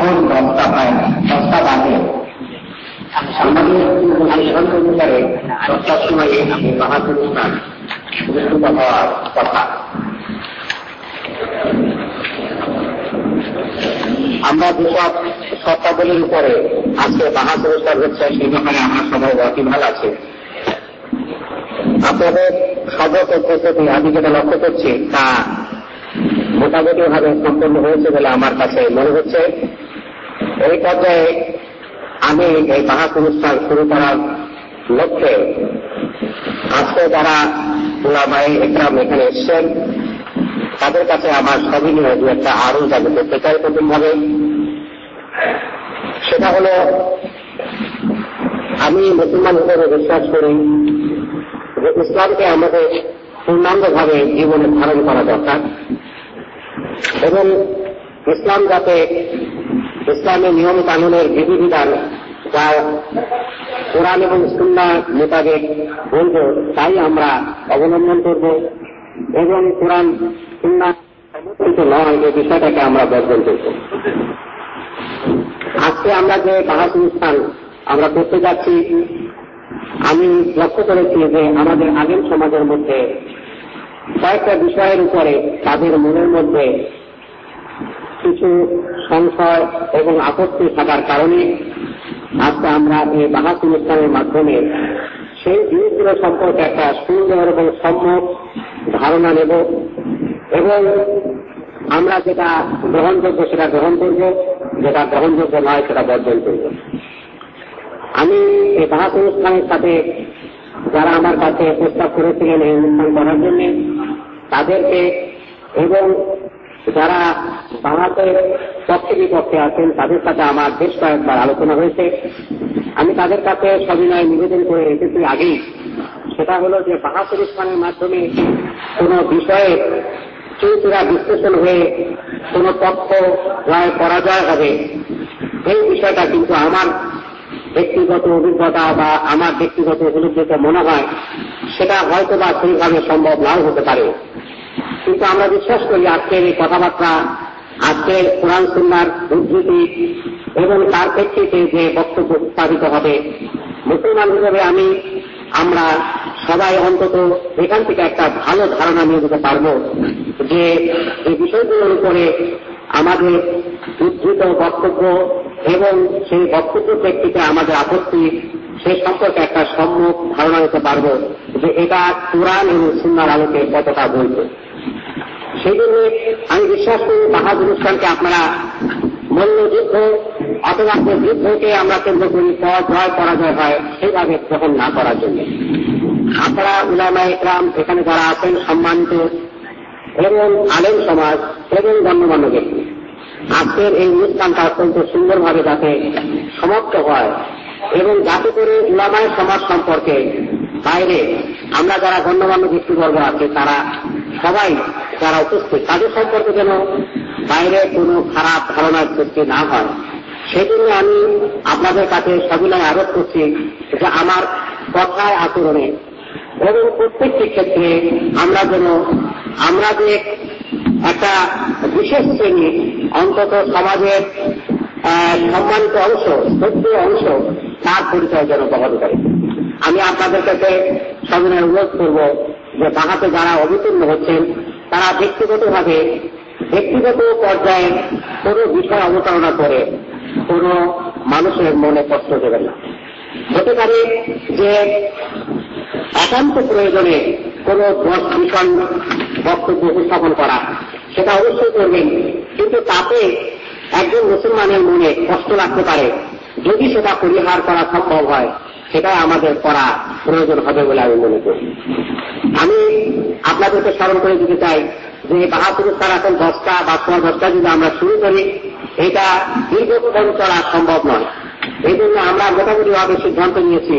ভোর দশটা পায় দশটা বাজে আমাদের সিদ্ধান্ত অনুসারে দশটার সময় হওয়ার কথা আমরা যেসব শর্তাবলীর উপরে আজকে স্থান হচ্ছে ব্যাপারে আমরা সবাই ওয়াকিভাল আছে আপনাদের সর্বপ্রতি আমি যেটা লক্ষ্য করছি তা মোটামুটি ভাবে সম্পন্ন হয়েছে বলে আমার কাছে মনে হচ্ছে এই পর্যায়ে আমি এই বাহাক অনুষ্ঠান শুরু করার লক্ষ্যে আজকে যারা ওলামাই একরাম এখানে এসছেন, তাদের কাছে আমার সবই নিয়ে দু একটা আরও যাবে করতে চাই প্রথমভাবে সেটা হল, আমি মুসলমান হিসেবে বিশ্বাস করি যে ইসলামকে আমাদের পূর্ণাঙ্গভাবে জীবনে ধারণ করা দরকার এবং ইসলাম যাতে ইসলামের নিয়ম কানুনের বিধিবিধান যা কোরআন এবং সুন্না মোতাবেক বলব তাই আমরা অবলম্বন করব। এবং কোরআন সুন্না সমর্থিত নয়, এই বিষয়টাকে আমরা বর্জন করব। আজকে আমরা যে বাহাস অনুষ্ঠান আমরা করতে যাচ্ছি, আমি লক্ষ্য করেছি যে আমাদের আগের সমাজের মধ্যে কয়েকটা বিষয়ের উপরে তাদের মনের মধ্যে কিছু সংশয় এবং আপত্তি থাকার কারণে আজকে আমরা এই বাহাস অনুষ্ঠানের মাধ্যমে সেই জিনিসগুলো সম্পর্কে একটা সুন্দর এবং সম্যক ধারণা নেব এবং আমরা যেটা গ্রহণযোগ্য সেটা গ্রহণ করব, যেটা গ্রহণযোগ্য নয় সেটা বর্জন করব। আমি এই বাহাস অনুষ্ঠানের সাথে যারা আমার কাছে প্রস্তাব করেছিলেন এই অনুষ্ঠান করার জন্য, তাদেরকে এবং যারা বাংলাদেশের পক্ষে বিপক্ষে আছেন, তাদের সাথে আমার বেশ কয়েকবার আলোচনা হয়েছে। আমি তাদের কাছে সবিনয় নিবেদন করে রেখেছি আগেই। সেটা হল যে বাহাদুর ইসলামের মাধ্যমে কোন বিষয়ে চৌচুরা বিশ্লেষণ হয়ে কোন তথ্য জয় পরাজয় হবে, এই বিষয়টা কিন্তু আমার ব্যক্তিগত অভিজ্ঞতা বা আমার ব্যক্তিগত উপলব্ধিতে মনে হয়, সেটা হয়তো বা সেইভাবে সম্ভব নাও হতে পারে। কিন্তু আমরা বিশ্বাস করি আজকের এই কথাবার্তা, আজকের কোরআন, সুন্নার উদ্ধৃতি এবং তার প্রেক্ষিতে যে বক্তব্য উত্থাপিত হবে। মুসলমান হিসেবে আমি, আমরা সবাই অন্তত এখান থেকে একটা ভালো ধারণা নিয়ে দিতে পারব যে এই বিষয়গুলোর উপরে আমাদের উদ্ধৃত বক্তব্য এবং সেই বক্তব্য প্রেক্ষিতে আমাদের আপত্তি, সে সম্পর্কে একটা সম্মুখ ধারণা নিতে পারব যে এটা কোরআন এবং সুন্নার আলোকে কতটা বলছে সেই জন্য আমি বিশ্বাস করি বাহাদুর ইসলামকে আপনারা মল্লযুদ্ধ অথবা যুদ্ধকে আমরা কেন্দ্র করি জয় পরাজয় হয়, সেইভাবে গ্রহণ না করার জন্য। আপনারা উলামা ইকরাম, এখানে যারা আছেন, সম্মানিত এবং আলেম সমাজ এবং গণ্যমান্য ব্যক্তি, আজকের এই অনুষ্ঠানটা অত্যন্ত সুন্দরভাবে যাতে সমাপ্ত হয় এবং যাতে করে উলামায় সমাজ সম্পর্কে বাইরে আমরা যারা গণ্যমান্য ব্যক্তিবর্গ আছে, তারা সবাই যারা উপস্থিত, তাদের সম্পর্কে যেন বাইরে কোনো খারাপ ধারণার সৃষ্টি না হয়। সেই জন্য আমি আপনাদের কাছে সবিনয় আরোপ করছি যে আমার কথায় আচরণে এবং প্রত্যেকটি ক্ষেত্রে আমরা যেন, আমরা যে একটা বিশেষ শ্রেণি, অন্তত সমাজের সম্মানিত অংশ সত্য অংশ, তার পরিচয় যেন বহন করে। আমি আপনাদের কাছে সবিনয় অনুরোধ করব যে তাহাতে যারা অবতীর্ণ হচ্ছেন তারা ব্যক্তিগতভাবে ব্যক্তিগত পর্যায়ে কোন বিষয় অবতারণা করে কোন মানুষের মনে কষ্ট দেবেন না। হতে পারে যে একান্ত প্রয়োজনে কোন বিষয় বক্তব্য উপস্থাপন করা, সেটা অবশ্যই করবেন, কিন্তু তাতে একজন মুসলমানের মনে কষ্ট লাগতে পারে। যদি সেটা পরিহার করা সম্ভব হয় সেটাই আমাদের করা প্রয়োজন হবে বলে আমি মনে করি। আমি আপনাদেরকে স্মরণ করে দিতে চাই যে বাহাদুর তার এখন দশটা বা সোয়া দশটা যদি আমরা শুরু করি, এটা দীর্ঘক্ষণ চলা সম্ভব নয়। এই জন্য আমরা মোটামুটি ভাবে সিদ্ধান্ত নিয়েছি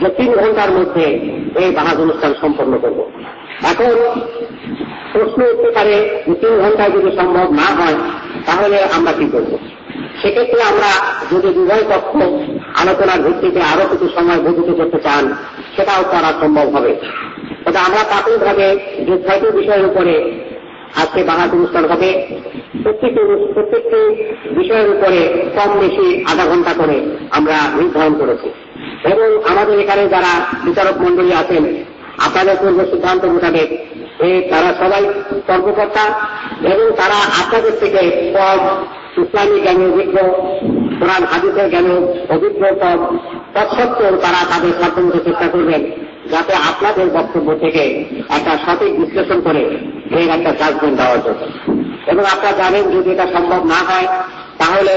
যে তিন ঘণ্টার মধ্যে এই বাহাজ অনুষ্ঠান সম্পন্ন করব। এখন প্রশ্ন উঠতে পারে যে তিন ঘন্টায় যদি সম্ভব না হয়, তাহলে আমরা কি করব? সেক্ষেত্রে আমরা যদি উভয় পক্ষ আলোচনার ভিত্তিতে আরও কিছু সময় বর্ধিত করতে চান, সেটাও করা সম্ভব হবে। তবে আমরা প্রাথমিকভাবে যে ছয়টি বিষয়ের উপরে আজকে বাংলা অনুষ্ঠান হবে, প্রত্যেকটি প্রত্যেকটি বিষয়ের উপরে কম বেশি আধা ঘণ্টা করে আমরা নির্ধারণ করেছি। এবং আমাদের এখানে যারা বিচারক মন্ডলী আছেন, আপনাদের পূর্ব সিদ্ধান্ত মোতাবেক তারা সবাই কর্মকর্তা এবং তারা আপনাদের থেকে পদ ইসলামী জ্ঞানে অভিজ্ঞ, কোরআন, হাদিসের জ্ঞানে অভিজ্ঞ পদ তৎসত্ত্বেও তারা তাদের সাধ্যমতো চেষ্টা করবেন যাতে আপনাদের বক্তব্য থেকে একটা সঠিক বিশ্লেষণ করে এর একটা জাজমেন্ট দেওয়ার জন্য। এবং আপনারা জানেন, যদি এটা সম্ভব না হয়, তাহলে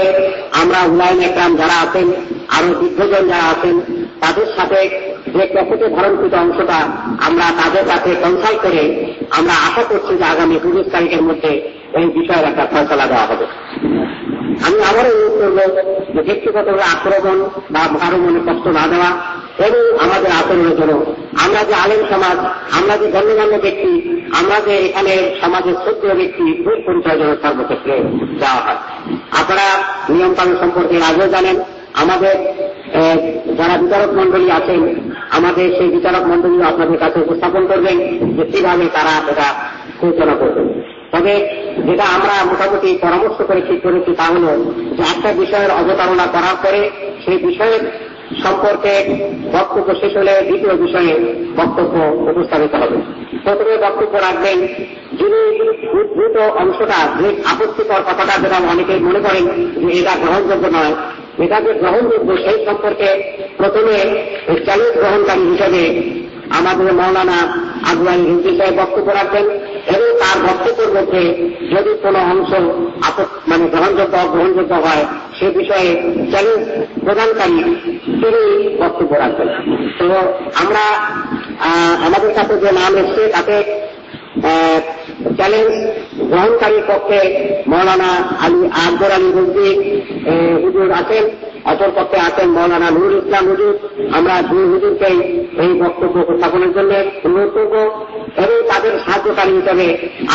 আমরা উলায়ন একরাম যারা আছেন, আরও দীর্ঘজন যারা আছেন, তাদের সাথে যে ক্যাসেটে ধারণকৃত অংশটা আমরা তাদের কাছে কনসাল্ট করে আমরা আশা করছি যে আগামী পঁচিশ তারিখের মধ্যে এই বিষয়ের একটা ফয়সলা দেওয়া হবে। আমি আবারও অনুরোধ করব যে ব্যক্তিগত আক্রমণ বা কারও মনে কষ্ট না দেওয়া এবং আমাদের আচরণের জন্য। আমরা যে আলেম সমাজ, আমরা যে গণ্যমান্য ব্যক্তি, আমরা যে এখানে সমাজের সত্য ব্যক্তি খুব পরিচয় জন্য সর্বক্ষেত্রে দেওয়া হয়। আপনারা নিয়ম কানুন সম্পর্কে আগেও জানেন, আমাদের যারা বিচারক মন্ডলী আছেন, আমাদের সেই বিচারক মন্ডলী আপনাদের কাছে উপস্থাপন করবেন যে কীভাবে তারা এটা সূচনা করবেন। তবে যেটা আমরা মোটামুটি পরামর্শ করে ঠিক করেছি তা হল যে একটা বিষয়ের অবতারণা করার পরে সেই বিষয়ের সম্পর্কে বক্তব্য শেষ হলে দ্বিতীয় বিষয়ে বক্তব্য উপস্থাপিত হবে। প্রথমে বক্তব্য রাখবেন, যিনি উদ্ভূত অংশটা যে আপত্তিকর কথাটা যেটা অনেকে মনে করেন যে এটা গ্রহণযোগ্য নয়, এটা যে গ্রহণযোগ্য সেই সম্পর্কে প্রথমে চ্যালেঞ্জ গ্রহণকারী হিসেবে আমাদের মৌলানা আগুয়ানি হিন্দি সাহেব বক্তব্য রাখবেন এবং তার মধ্যে যদি কোনো অংশ মানে গ্রহণযোগ্য, অগ্রহণযোগ্য হয়, সে বিষয়ে চ্যালেঞ্জ প্রদানকারী তিনি বক্তব্য রাখবেন। তো আমরা আমাদের কাছে যে নাম এসছে, তাতে চ্যালেঞ্জ গ্রহণকারীর পক্ষে মৌলানা আলী আকবর আলী রুজি হুজুর আছেন। অপর পক্ষে আছেন মৌলানা নুরুল ইসলাম হুজুর। আমরা দুই হুজুরকেই এই বক্তব্য উপস্থাপনের জন্য অনুরোধ করব। এবং তাদের সাহায্যকারী হিসেবে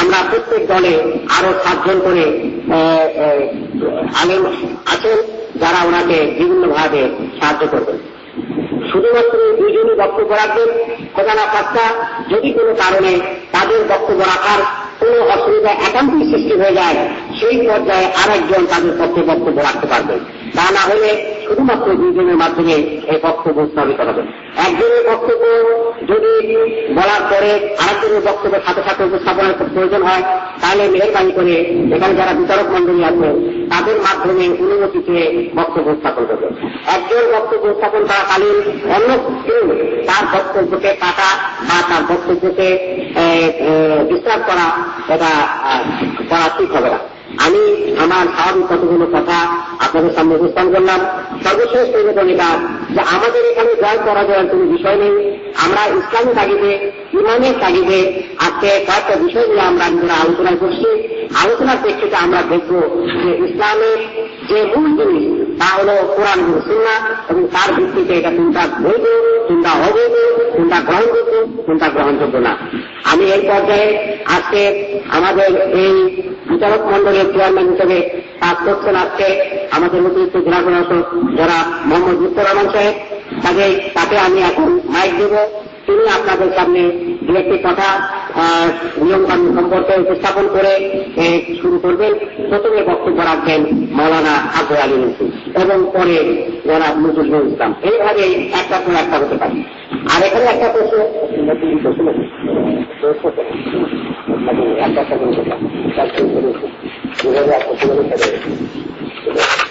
আমরা প্রত্যেক দলে আরও সাতজন করে আলেম আছেন যারা ওনাকে বিভিন্নভাবে সাহায্য করবেন। শুধুমাত্র দুইজনই বক্তব্য রাখবেন। খোদানা পাঁচটা যদি কোনো কারণে তাদের বক্তব্য রাখার কোন অসুবিধা একান্তই সৃষ্টি হয়ে যায়, সেই পর্যায়ে আরেকজন তাদের পক্ষে বক্তব্য রাখতে পারবেন তা না হলে শুধুমাত্র দুইজনের মাধ্যমে এই বক্তব্য স্থাপিত হবে। একজনের বক্তব্য যদি বলার পরে আরেকজনের বক্তব্যের সাথে সাথে উপস্থাপনের প্রয়োজন হয়, তাহলে মেহরবানি করে এখানে যারা বিচারক মন্ডলী আছে, তাদের মাধ্যমে অনুমতি চেয়ে বক্তব্য স্থাপন করবে। একজন বক্তব্য স্থাপন করাকালীন অন্য কেউ তার বক্তব্যকে কাটা বা তার বক্তব্যকে ডিস্টার্ব করা, এটা করা ঠিক হবে না। আমি আমার স্বাভাবিক কতগুলো কথা আপনাদের সামনে উপস্থান করলাম। সর্বশেষ নিবেদন এটা যে আমাদের এখানে জয় করা যাওয়ার কোন বিষয় নেই। আমরা ইসলামী তাগিদে, ইমানের তাগিদে আজকে কয়েকটা বিষয় নিয়ে আমরা আলোচনা করছি। আলোচনার প্রেক্ষিতে আমরা দেখব যে ইসলামের যে মূল জিনিস, তা হল কোরআন সুন্না এবং তার ভিত্তিতে এটা কোনটা বৈধ কোনটা অবৈধ কোনটা গ্রহণযোগ্য কোনটা গ্রহণযোগ্য না। আমি এই পর্যায়ে আজকে আমাদের এই বিচারক মন্ডলের চেয়ারম্যান হিসেবে কাজ করছেন আজকে আমাদের অতিরিক্ত জেলা প্রশাসক যারা মোহাম্মদ মুস্তর সাহেব, তাকে তাকে আমি এখন মাইক দেব। তিনি আপনাদের সামনে দু একটি কথা নিয়ম কানুন সম্পর্কে উপস্থাপন করে শুরু করবেন। প্রথমে বক্তব্য রাখবেন মৌলানা আকবর আলী নসুল এবং পরে যারা নজরুল ইসলাম। এইভাবে একটা পর একটা হতে পারে। আর এখানে একটা প্রশ্ন, একটা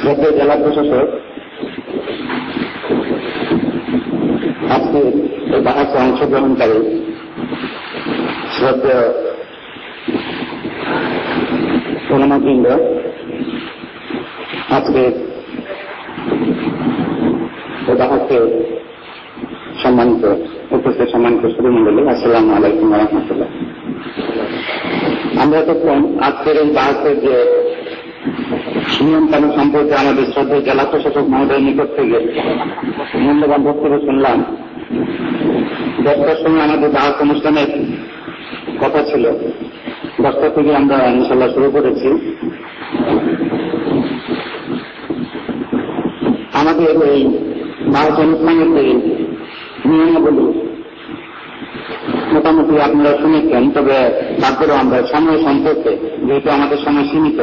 শ্রদ্ধেয় জেলা প্রশাসক আজকে এই বাহাসে অংশগ্রহণকারী শ্রদ্ধেয় ওলামাবৃন্দ আজকে এই বাহাসে সম্মানিত উপস্থিত সম্মানিত সুরমন্ডলী আসসালাম আলাইকুম রহমতুল্লাহ। আমরা তখন আজকের এই বাহাত্তর যে নিয়ম কানুন সম্পর্কে আমাদের শ্রদ্ধেয় জেলা প্রশাসক মহোদয়ের নিকট থেকে মূল্যবান বক্তব্য শুনলাম। দশটার সময় আমাদের বাহাত অনুষ্ঠানের কথা ছিল। দশটা থেকে আমরা ইনশাল্লাহ শুরু করেছি। আমাদের এই বাহাত অনুষ্ঠানের এই নিয়মাবলী মোটামুটি আপনারা শুনেছেন, তবে তারপরেও আমরা সময় সম্পর্কে, যেহেতু আমাদের সময় সীমিত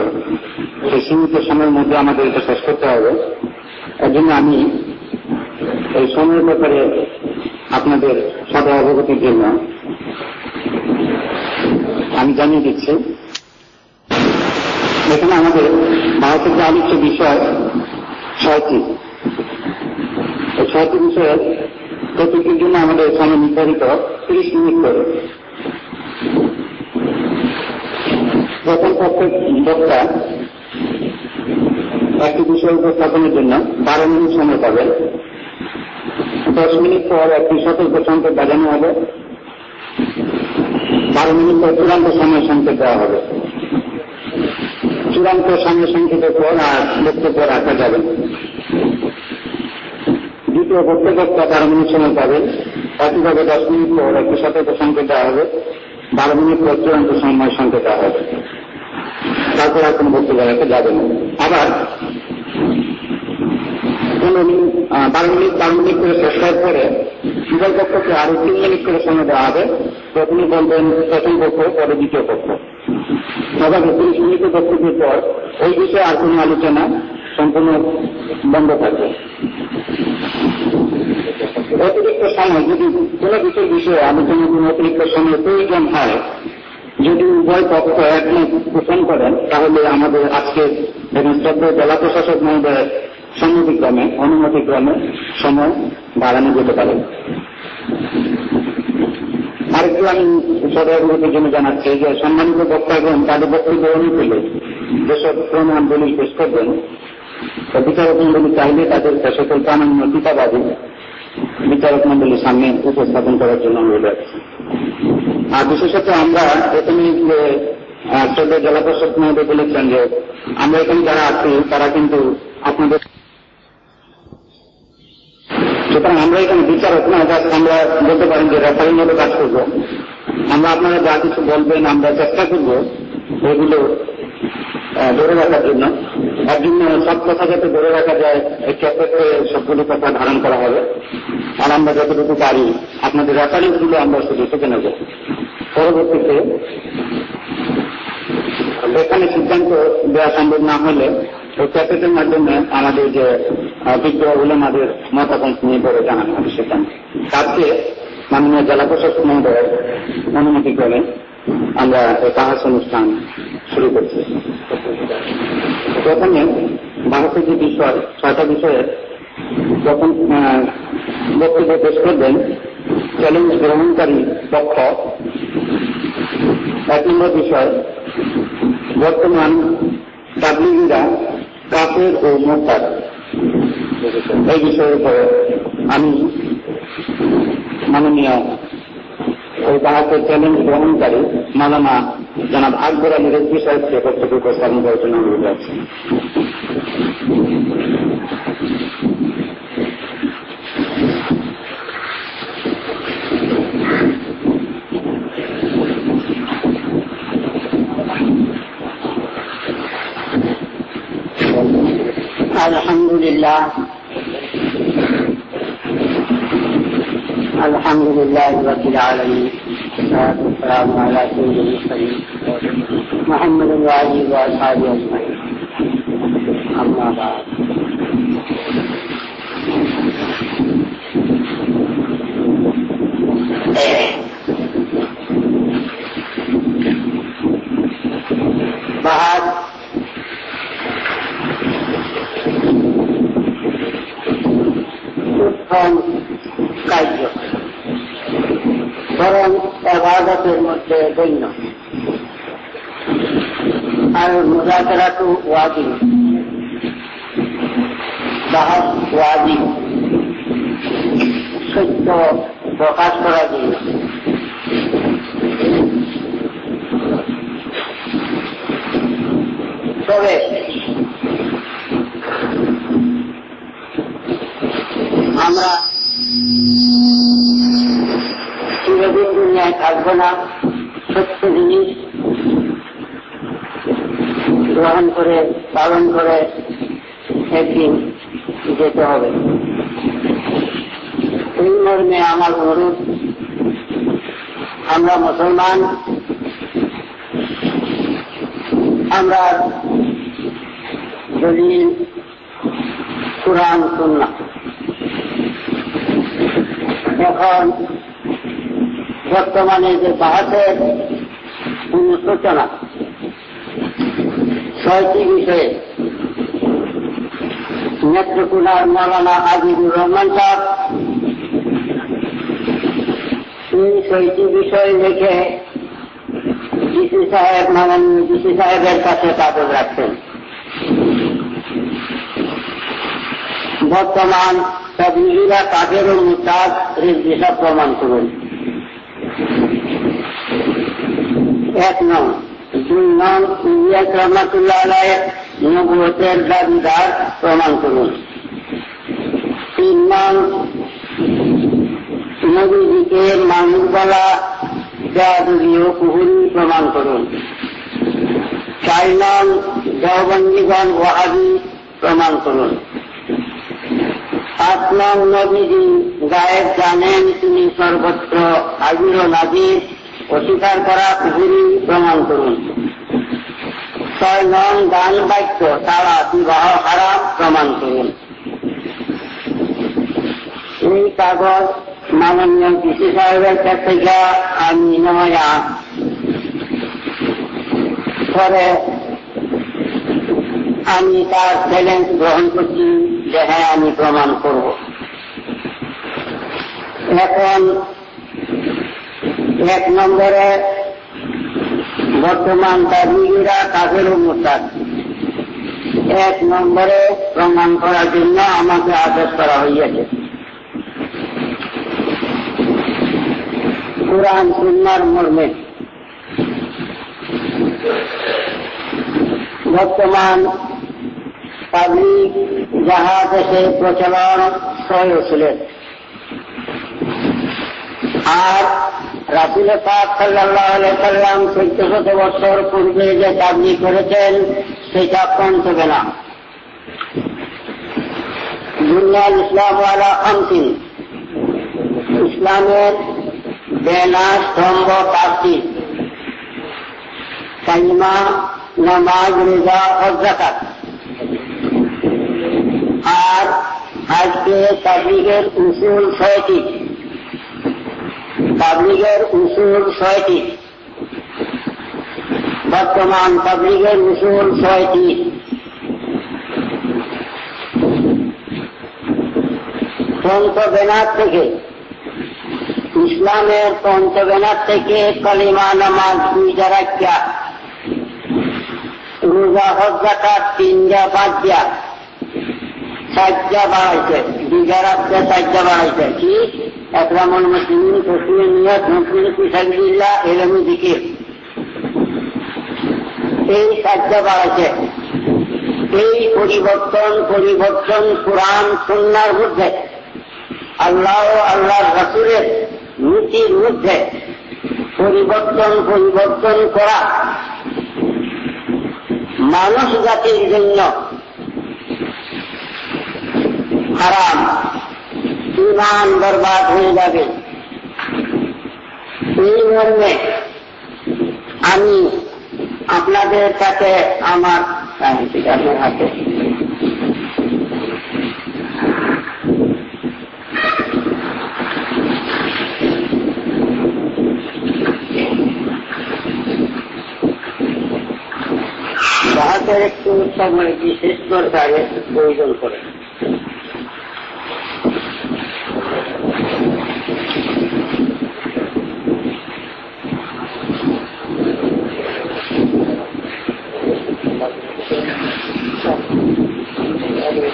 সীমিত সময়ের মধ্যে আমাদের এটা শেষ করতে হবে। এর জন্য আমি এই সময়ের ব্যাপারে আপনাদের সদা অবগতির জন্য আমি জানিয়ে দিচ্ছি। এখানে আমাদের ভারতের যে আলোচ্য বিষয়, ছয়টি। এই ছয়টি বিষয়ের প্রতিটির জন্য আমাদের সময় নির্ধারিত তিরিশ মিনিট করে। প্রথম প্রত্যেক বক্তা একটি বিষয় উপস্থাপনের জন্য বারো মিনিট সময় পাবেন দশ মিনিট পর একটি সতর্ক সংকেত বাজানো হবে। বারো মিনিট পর চূড়ান্ত সময় সংকেত দেওয়া হবে। চূড়ান্ত সময় সংকেতের পর আর বক্তব্য রাখা যাবে। দ্বিতীয় বক্তব্যটা বারো মিনিট সময় পাবেন একইভাবে দশ মিনিট পর একটি সতর্ক সংকেত দেওয়া হবে। বারো মিনিট পর চূড়ান্ত সময় সংকেত দেওয়া হবে। তারপর আর কোনো বক্তব্য রাখা যাবে না। আবার বারো মিনিট বারো মিনিট করে শেষ হওয়ার পরে উভয় পক্ষকে আরও তিন মিনিট করে সময় দেওয়া হবে। প্রথমে বলবেন প্রথম পক্ষ, পরে দ্বিতীয় পক্ষ। এভাবে তিরিশ মিনিটের বক্তব্যের পর ওই বিষয়ে আর কোনো আলোচনা সম্পূর্ণ বন্ধ থাকবে। অতিরিক্ত সময়, যদি কোনো বিষয়ের বিষয়ে আলোচনার কোনো অতিরিক্ত সময় প্রয়োজন হয় যদি উভয় পক্ষ একমত পোষণ করেন, তাহলে আমাদের আজকে শ্রদ্ধ জেলা প্রশাসক মহোদয়ের সম্মতিক্রমে, অনুমতিক্রমে সময় বাড়ানো যেতে পারে। আরেকটু আমি সদরগতির জন্য জানাচ্ছি যে সম্মানিত বক্তাগণ তাদের বক্তব্য অনুকূলে যেসব প্রমাণ দলিল পেশ করবেন বিচারক মন্ডলী চাইলে তাদের সকল প্রামাণ্য টিকাবাদী বিচারক মন্ডলীর সামনে উপস্থাপন করার জন্য অনুরোধ রাখছি আর বিশেষত আমরা এখানে যে শ্রদ্ধা জেলা প্রশাসক মহোদয় বলেছেন যে, আমরা এখানে যারা আছি, তারা কিন্তু আপনাদের সুতরাং আমরা এখানে বিচারক না, জাস্ট আমরা বলতে পারেন যে রেফারিং মতো কাজ করব। আমরা আপনারা যা কিছু বলবেন, আমরা চেষ্টা করব এগুলো ধরে রাখার জন্য তার জন্য সব কথা যাতে ধরে রাখা যায়, এই ক্ষেত্রে সবগুলো কথা ধারণ করা হবে। আর আমরা যতটুকু পারি, আপনাদের রেফারেন্সগুলো আমরা শুধু শিখে নেব। পরবর্তীতে, এখানে সিদ্ধান্ত দেওয়া সম্ভব না হলে ওই ক্যাসেটের মাধ্যমে আমাদের যে বিজ্ঞ আমাদের মতামত নিয়ে পরে জানানো হবে সেখানে। তাতে মাননীয় জেলা প্রশাসক মহোদয় অনুমতি করে আমরা এই অনুষ্ঠান শুরু করছি। প্রথমে ভারতের যে বিষয়, ছয়টা বিষয়ে যখন বক্তব্য পেশ করবেন চ্যালেঞ্জ গ্রহণকারী পক্ষ। এক নম্বর বিষয়, বর্তমান তাবলিগিরা কাপের ও মোটার এই বিষয়ের উপরে আমি মাননীয় ওই বাহাতের চ্যালেঞ্জ গ্রহণকারী মালানা জনাব আকবর আলী রেজবি সাহেবকে বক্তব্য উপস্থাপন করার জন্য অনুরোধ রাখছি الحمد لله الحمد لله رب العالمين والصلاة والسلام على سيد المرسلين محمد وعلي وأصحابه أجمعين. أما بعد. গণ্য আর মুজাকেরা তো ওয়াজি বাহাস ওয়াজি সত্য প্রকাশ করার জন্য উৎসবে আমরা চিরদিন দুনিয়ায় থাকব না সত্য জিনিস গ্রহণ করে, পালন করে একদিন যেতে হবে। এই মর্মে আমার অনুরোধ, আমরা মুসলমান, আমরা দলিল কোরআন সুন্না এখন বর্তমানে যে বাহাসের অনুশোচনা ছয়টি বিষয়ে। নেত্রকুনার মৌলানা আজিবুর রহমান সাহ এই ছয়টি বিষয় দেখে ডিসি সাহেব, মাননীয় ডিসি সাহেবের কাছে কাগজ রাখছেন। বর্তমান তবলিগিরা কাজেরও মুতাজ হিসাব প্রমাণ করুন। এক নং দুই নং ইলিয়াস রহমাতুল্লাহ আলায়ের নবুয়তের দাবিদার প্রমাণ করুন। তিন নং নবীজিকে মানুষ বলা জাদুরীয় কুহুরি প্রমাণ করুন। চার নং দেওবন্দীগণ ওয়াহাবি প্রমাণ করুন। আট নং নবীজি গায়েব জানেন তিনি সর্বত্র হাজির ও নাজির অস্বীকার করা কুহুরি প্রমাণ করুন। ছয় নং গান বাক্য, তারা বিবাহ হারাম প্রমাণ করুন। এই কাগজ মাননীয় কৃষি সাহেবের কাছ থেকে আমি নেওয়া। পরে আমি তার চ্যালেঞ্জ গ্রহণ করছি যে হ্যাঁ আমি প্রমাণ করব। এখন এক নম্বরে বর্তমান তাবিরা কাজের মোতাদ এক নম্বরে প্রমাণ করার জন্য আমাকে আদেশ করা হইয়াছে। কোরআন, সুন্নার মর্মে। বর্তমান পাবলিক যাহা দেশে প্রচলন ছিলেন। আর রাসুল পাক সাল্লাহ সাল্লাম চোদ্দ শত বছর পূর্বে যে দাবি করেছেন, সেটা পৌঁছবে না দুনিয়াল ইসলাম ওয়ালা অন্তিম ইসলামের বেনা স্তম্ভ পাঁচটি কালিমা, নামাজ, রোজা অজাকাত আর আজকে তাবলিগের উসুল ছয়টি। তাবলিগের উসুল ছয়টি। বর্তমান তাবলিগের উসুল ছয়টি। পঞ্চবেনার থেকে, ইসলামের পঞ্চবেনার থেকে কলিমা নামাজ দুইটা রাখিয়া, রোজা হজ্জাকাত তিনটা পাঁচটা সাজ্জা বাড়াইছে দুইটা রাখছে সাজ্জা বাড়াইছে কি? একরামুল মুসলিম তসলিম নিয়ত মুসলিম পিসাবিল্লাহ এলমি দিকে এই সাজ্জা বাড়াইছে এই পরিবর্তন পরিবর্তন কোরআন সন্ন্যার মধ্যে আল্লাহ আল্লাহ রাসুলের নীতির মধ্যে পরিবর্তন পরিবর্তন করা মানুষ জাতির জন্য হারাম। ইমান বরবাদ হয়ে যাবে। এই মর্মে আমি আপনাদের কাছে আমার আপনার হাতে। একটু সময় বিশেষ দরকারে প্রয়োজন করে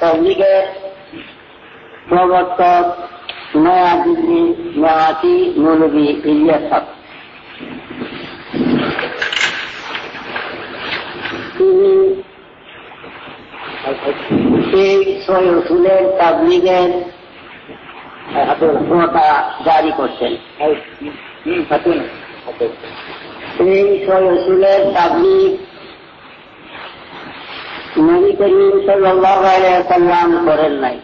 তবলিগের প্রবর্তক নয়া দিল্লি নয়াটি মৌলবী ইলিয়াস সাহ তিনি সেই তাবলিগের ক্ষমতা জারি করছেন সেই সৈয়সুলের তাবলিগ নবী করিম সাল্লাহ সাল্লাম করেন নাই।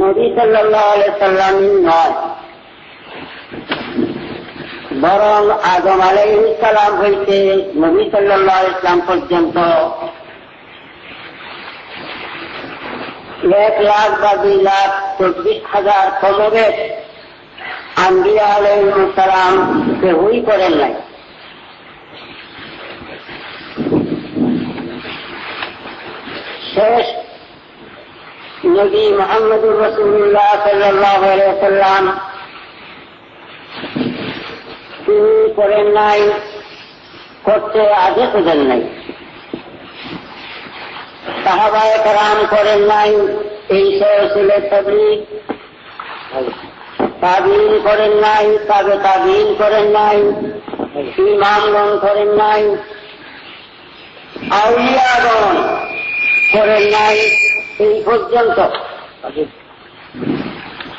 নবী সাল্লাহ সাল্লামই নয়। বরং আদম আলাই ইসলাম হইতে নবী সাল্লাহ ইসলাম পর্যন্ত এক লাখ বা দুই লাখ চব্বিশ হাজার কমরে আম্বিয়া আলাই ইসলাম কেউই করেন নাই। শেষ নবী মোহাম্মদুর রসুল্লাহ সাল্লাহ সাল্লাম তিনি করেন নাই করতে আদেশ দেন নাই। সাহাবায় কারাম করেন নাই, এই সরসুলের তবলিক তাবিল করেন নাই, তবে তাবিল করেন নাই ইমামগণ করেন নাই। আউলিয়াগণ করেন নাই এই পর্যন্ত।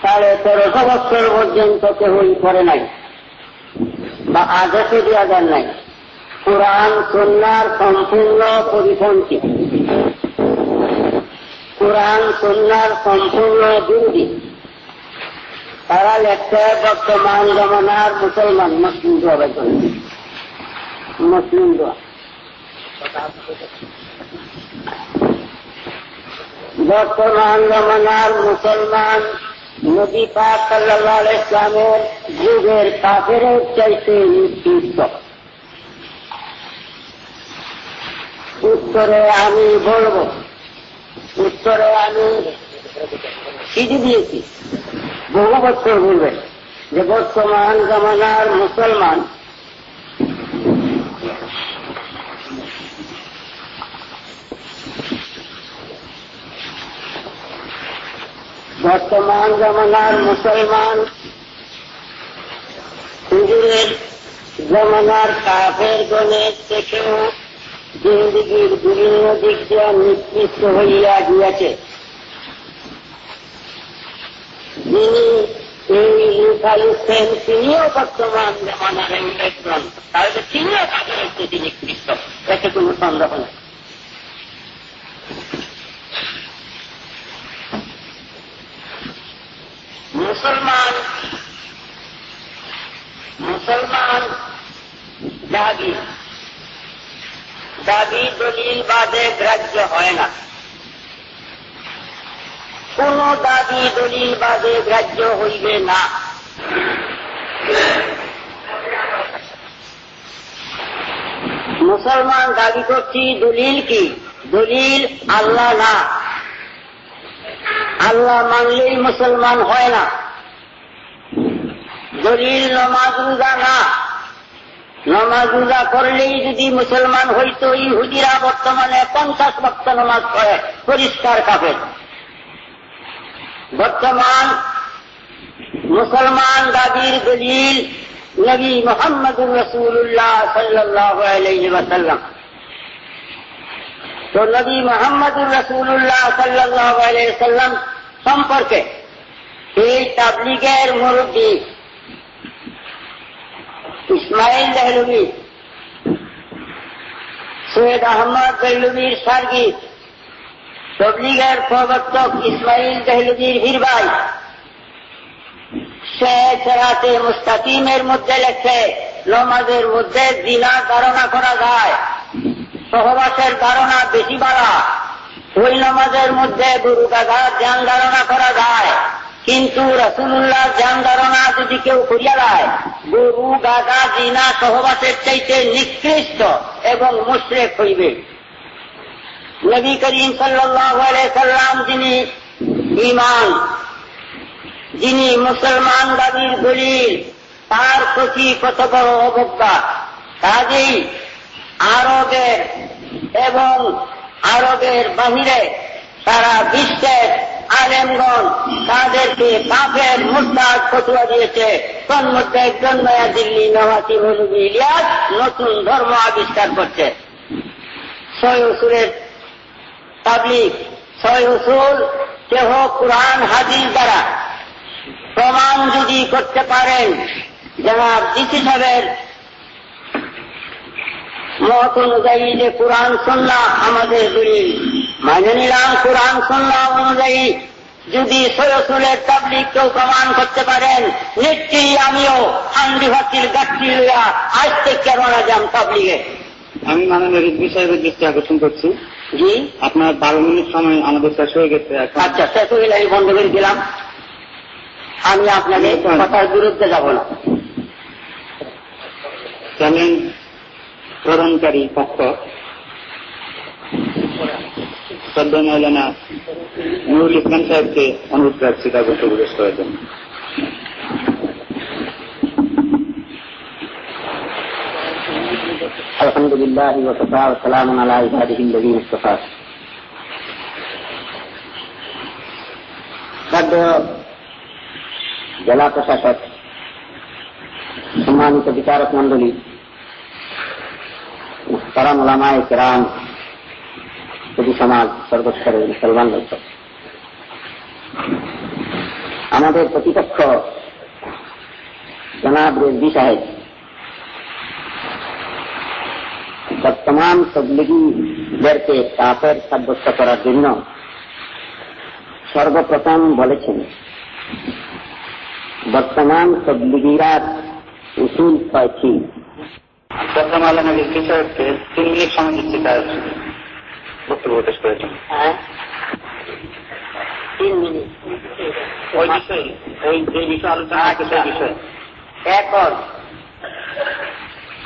সাড়ে তেরোশো বছর পর্যন্ত কেউই করে নাই, বা আদেশে দেওয়া যান নাই। কোরআন সন্ন্যার সম্পূর্ণ পরিপন্থী। কোরআন সন্ন্যার সম্পূর্ণ বিরোধী। তারা লেখছে, বর্তমান জমানার মুসলমান, মুসলিম দোয়া মুসলিম দোয়া। বর্তমান জমানার মুসলমান নদী পাক সাল্লাহ ইসলামের যুগের কাফের চাইতে নির্দিষ্ট উত্তরে আমি বলব, উত্তরে আমি চিঠি দিয়েছি। বহু বছর বলবেন যে বর্তমান জমানার মুসলমান বর্তমান জমানার মুসলমান, হুজুরের জমানার কাফের গণের থেকেও জিন্দিগির বিভিন্ন দিক দিয়ে নিকৃষ্ট হইয়া গিয়াছে। যিনি এই লিখা তিনিও বর্তমান জমানার একজন, তাহলে তিনিও কাফের প্রতি নিকৃষ্ট, এতে কোনো সন্দেহ নেই। মুসলমান মুসলমান দাবি দাবি দলিল বাদে গ্রাহ্য হয় না। কোন দাবি দলিল বাদে গ্রাহ্য হইবে না। মুসলমান দাবি করছি দলিল কি? দলিল আল্লাহ না। আল্লাহ মানলেই মুসলমান হয় না। দলিল নমাজ রোজা না, নমাজ রোজা করলেই যদি মুসলমান হইত, ইহুদিরা বর্তমানে পঞ্চাশ ভক্ত নমাজ করে পরিষ্কার কাপের বর্তমান মুসলমান দাবির দলিল নবী মোহাম্মদ রসুল্লাহ সাল্লাহ আলাইসাল্লাম তো নবী মোহাম্মদুর রসুল্লাহ সাল্লাহ সাল্লাম সম্পর্কে এই তাবলিগের মুরব্বী ইসমাইল দেহলুবি সৈয়দ আহমদ দেহলুবির সার্গিস তবলিগের প্রবর্তক ইসমাইল দেহলুবির হিরবাই সে সেরাতে মুস্তাকিমের মধ্যে লেখে, নমাজের মধ্যে দিনা ধারণা করা যায়। সহবাসের ধারণা বেশি বাড়া। ওই নমাজের মধ্যে গুরু গাধার ধ্যান ধারণা করা যায়। কিন্তু রসুল্লাহ ধ্যান ধারণা যদি কেউ করিয়া দেয় গরু গাধা জিনা সহবাসের চাইতে নিকৃষ্ট এবং মুশ্রেক হইবে। নবী করিম সাল্লাম যিনি ইমান যিনি মুসলমান দাবির দলিল, তার প্রতি কত বড় অবজ্ঞা। কাজেই আরবের এবং আরবের বাহিরে সারা বিশ্বের আলেমগণ তাদেরকে কাফের মুস্তাদ ফতুয়া দিয়েছে। তন্মধ্যে একজন নয়া দিল্লি নওয়াজি মৌলবী ইলিয়াস নতুন ধর্ম আবিষ্কার করছে। ছয় উসুলের পাবলিক ছয় উসুল কেহ কোরআন হাজির দ্বারা প্রমাণ যদি করতে পারেন, জনাব ডিসি মত অনুযায়ী যে কোরআন শুনলাম আমাদের দলিল মানে নিলাম কোরআন শুনলাম অনুযায়ী। যদি সৈয়সুলের তাবলিক কেউ প্রমাণ করতে পারেন নিশ্চয়ই আমিও হান্ডি ভাতির গাছটি লইয়া আজ থেকে রওনা যাম তাবলিগে। আমি মাননীয় সাহেবের দৃষ্টি আকর্ষণ করছি। জি। আপনার বারো মিনিট সময় আমাদের শেষ হয়ে গেছে আচ্ছা শেষ হয়ে আমি বন্ধ করে দিলাম। আমি আপনাদের কথার বিরুদ্ধে যাব না। চ্যানেল প্রদানকারী পক্ষ শ্রদ্ধ মৌলানা নুরুল ইসলাম সাহেবকে অনুরোধ রাখছি তার বক্তব্য পেশ করার জন্য الحمد لله وكفى وسلام على عباده الذين اصطفى শ্রদ্ধেয় জেলা প্রশাসক সম্মানিত বিচারক মন্ডলী মুখতারাম ওলামায় কেরাম। সুদী সমাজ সর্বস্তরের মুসলমান লোক। আমাদের প্রতিপক্ষ জনাব রেজবি সাহেব। বর্তমান তবলিগীদেরকে কাফের সাব্যস্ত করার জন্য সর্বপ্রথম বলেছেন, বর্তমান তবলিগীরা উসুল ছয়টি শ্রদ্ধ মৌলানা রিজভি সাহেবকে তিন মিনিট সময় দিচ্ছি তার বক্তব্য পেশ করেছেন। হ্যাঁ। তিন মিনিট। ওই বিষয়ে ওই যে বিষয়ে আলোচনা সেই বিষয়ে। এখন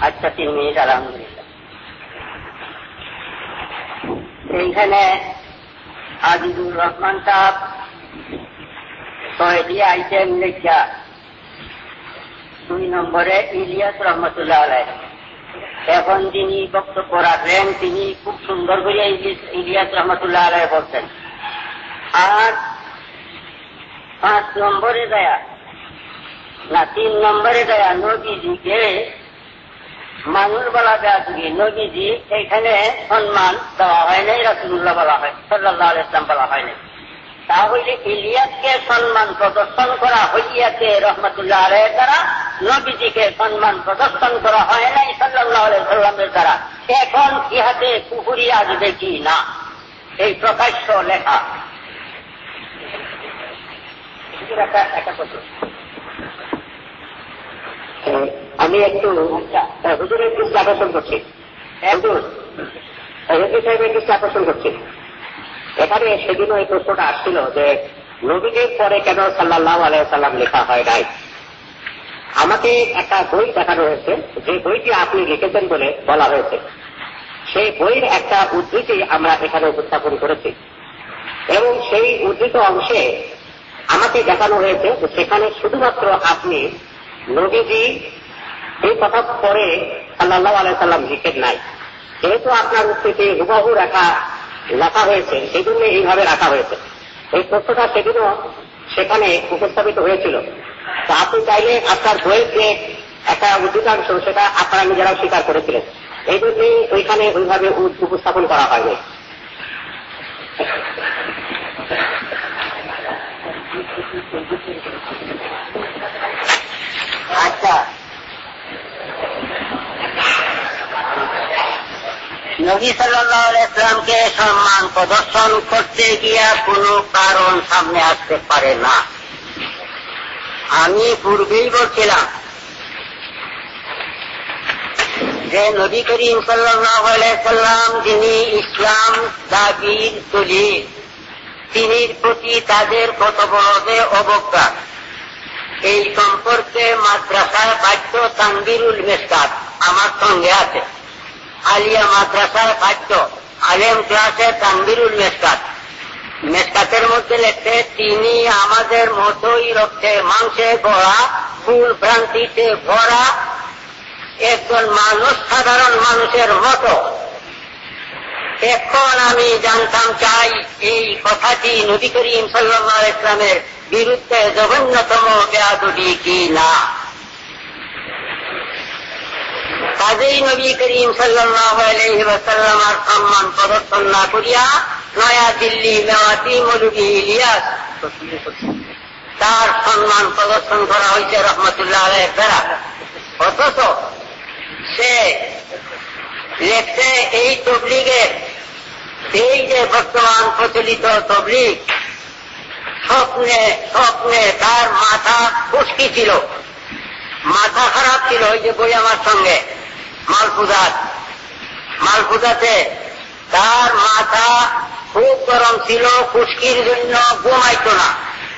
আচ্ছা তিন মিনিট আলহামদুলিল্লাহ। এইখানে আজিজুর রহমান সাহেব ছয়টি আইটেম লেখা। দুই নম্বরে ইলিয়াস রহমতুল্লাহ আলাই এখন যিনি বক্তব্য রাখলেন, তিনি খুব সুন্দর করে ইলিয়াস রহমতুল্লাহ আলাই বলছেন। আর পাঁচ নম্বরে দেয়া, না, তিন নম্বরে দেয়া নদীজিকে মানুষ বলা দেওয়া যুগে নবীজি এখানে সম্মান দেওয়া হয় নাই রাসুল্লাহ বলা হয় সাল্লাহ ইসলাম বলা হয় নাই। তাহলে ইলিয়াসকে সম্মান প্রদর্শন করা হইয়াছে রহমতুল্লাহ আলহের দ্বারা নবীজিকে সম্মান প্রদর্শন করা হয় নাই সাল্লাহ সাল্লামের দ্বারা। এখন ইহাতে পুকুরি আসবে কি না। এই প্রকাশ্য লেখা। একটা একটা আমি একটু হুজুরের দৃষ্টি আকর্ষণ করছি। হুজুর রেজি সাহেবের দৃষ্টি আকর্ষণ করছি। এখানে সেদিনও এই প্রশ্নটা আসছিল যে নবীদের পরে কেন সাল্লাহ আলাইসাল্লাম লেখা হয় নাই? আমাকে একটা বই দেখানো হয়েছে, যে বইটি আপনি লিখেছেন বলে বলা হয়েছে। সেই বইয়ের একটা উদ্ধৃতি আমরা এখানে উপস্থাপন করেছি। এবং সেই উদ্ধৃত অংশে আমাকে দেখানো হয়েছে সেখানে শুধুমাত্র আপনি নবীজি এই কথা পরে সাল্লাহ আলাইসাল্লাম লিখেন নাই। যেহেতু আপনার উদ্ধৃতি হুবাহু রাখা লেখা হয়েছে, সেই জন্য এইভাবে রাখা হয়েছে। এই তথ্যটা সেদিনও সেখানে উপস্থাপিত হয়েছিল। তো আপনি চাইলে আপনার বইয়ের যে একটা উদ্ধৃতাংশ সেটা আপনারা নিজেরাও স্বীকার করেছিলেন। এই জন্যই ওইখানে ওইভাবে উপস্থাপন করা হয়নি। আচ্ছা নবী সাল্লাহ ইসলামকে সম্মান প্রদর্শন করতে গিয়া কোনো কারণ সামনে আসতে পারে না। আমি পূর্বেই বলছিলাম যে নবী করিম সাল্লাম যিনি ইসলাম দাবির দলিল, তিনি প্রতি তাদের কত অবজ্ঞা। এই সম্পর্কে মাদ্রাসায় পাঠ্য তানবিরুল মেসকাত আমার সঙ্গে আছে। আলিয়া মাদ্রাসায় পাঠ্য। আলেম ক্লাসে তানবিরুল মেসকাত মেসকাতের মধ্যে লেখছে, তিনি আমাদের মতোই রক্তে মাংসে গড়া ভুল ভ্রান্তিতে ভরা, একজন মানুষ সাধারণ মানুষের মতো। এখন আমি জানতাম চাই এই কথাটি নবী করিম সাল্লাহ ইসলামের বিরুদ্ধে জঘন্যতম বেয়াদবি কি না? কাজেই নবী করিম সাল্লাহ আলহিবাসাল্লামার সম্মান প্রদর্শন না করিয়া নয়া দিল্লি মেওয়াতি মৌলবী ইলিয়াস তার সম্মান প্রদর্শন করা হয়েছে রহমতুল্লাহ আলহের দ্বারা। অথচ সে লেখছে এই তবলিগের, এই যে বর্তমান প্রচলিত তবলিগ, স্বপ্নে স্বপ্নে তার মাথা খুশকি ছিল, মাথা খারাপ ছিল ওই যে বই আমার সঙ্গে। মালপুজাত মালপুজাতে তার মাথা খুব গরম ছিল, খুশকির জন্য ঘুমাইত না।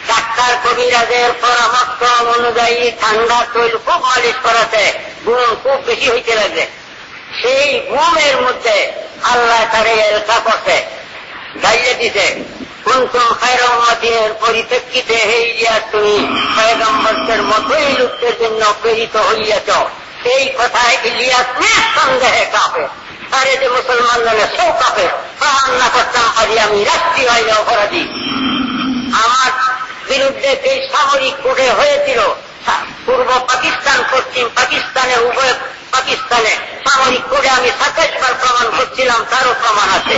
ডাক্তার কবিরাজের পরামর্শ অনুযায়ী ঠান্ডা তৈল খুব মালিশ করাতে ঘুম খুব বেশি হইতে লাগবে। সেই ঘুমের মধ্যে আল্লাহ তারে এলকা করছে। গাইলে দিছে, কুন্তুম খায়রমাতিনের পরিপ্রেক্ষিতে হইয়া তুমি পয়গম্বরদের মতোই লোকদের জন্য প্রেরিত হইয়াছ। এই কথায় ইলিয়াস নিঃসন্দেহে কাপে। আরে যে মুসলমান নামে সেও কাপে না করতাম পারি আমি রাষ্ট্রীয় আইনে অপরাধী। আমার বিরুদ্ধে যে সামরিক কোর্টে হয়েছিল। পূর্ব পাকিস্তান, পশ্চিম পাকিস্তানে, উভয় পাকিস্তানে সামরিক কোর্টে আমি সাতাশ বার প্রমাণ করছিলাম, তারও প্রমাণ আছে।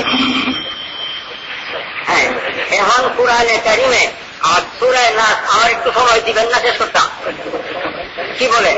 হ্যাঁ এখন কোরআনে কারিমে আমার সুরায় নাচ আমার একটু সময় দিবেন না শেষ করতাম কি বলেন?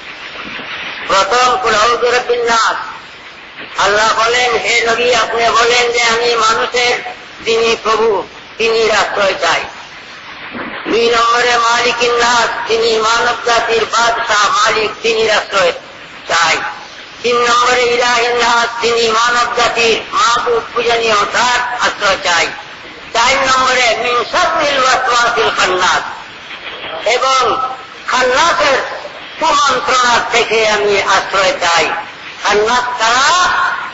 প্রথম কুলহবিন্নাস আল্লাহ বলেন, হে নবী, আপনি বলেন যে আমি মানুষের তিনি প্রভু, তিনি আশ্রয় চাই। দুই নম্বরে মালিকিন নাস তিনি মানব জাতির বাদশাহ, মালিক, তিনি আশ্রয় চাই। তিন নম্বরে ইলাহিন নাস তিনি মানব জাতির মাহবুব, পূজনীয় তার আশ্রয় চাই। চার নম্বরে মিনসাফিল ওয়াসওয়াসিল খান্নাস। এবং খান্নাসের কুমন্ত্রণার থেকে আমি আশ্রয় চাই। খান্নাস তারা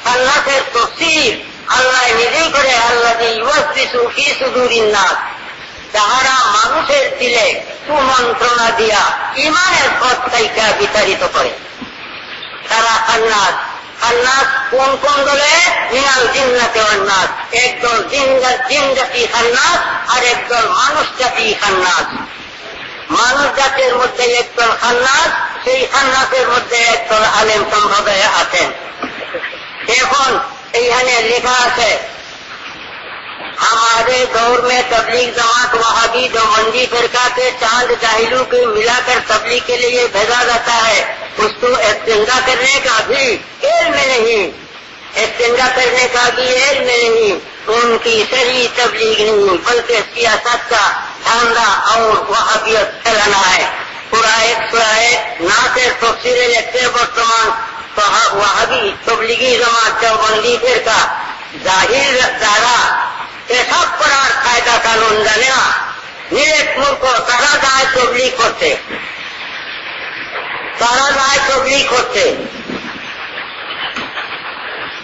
খান্নাসের তফসির আল্লাহ নিজেই করে আল্লাহ ইউসিসু ফি সুদুরিন নাস। যাহারা মানুষের দিলে কুমন্ত্রণা দিয়া ইমানের পথ তাইকা বিতাড়িত করে। তারা খান্নাস। খান্নাস কোন কোন দলে? মিনাল জিন্নাতে অন্নাস একদল জিন জাতি খান্নাস আর একদল মানুষ জাতি খান্নাস। মানুষ জাতির মধ্যে একজন খান্নাস সেই খান্নাসের মধ্যে একজন আলেম সম্প্রদায়ে আছেন এখন এইখানে লেখা আছে ہمارے دور میں تبلیغ جماعت وہابی جو منجی فرقہ کے چاند جاہلوں کو ملا کر تبلیغ کے لیے بھیجا جاتا ہے، اس کو ایکسٹنگا کرنے کا بھی علم نہیں۔ ایکسٹنگا کرنے کا بھی علم نہیں۔ ان کی سری تبلیغ نہیں، بلکہ سیاست کا۔ धांधा और वहाबियत चलाना है पूरा एक पूरा एक ना सिर्फ तफसीर लिखते वर्तमान वहाबी तबलीगी जमात चौबंदी फिरका জাহির যারা পেশাব করার কায়দা কানুন জানে না নিরেট মূর্খ তারা যায় তবলিগ করতে তারা যায় তবলিগ করতে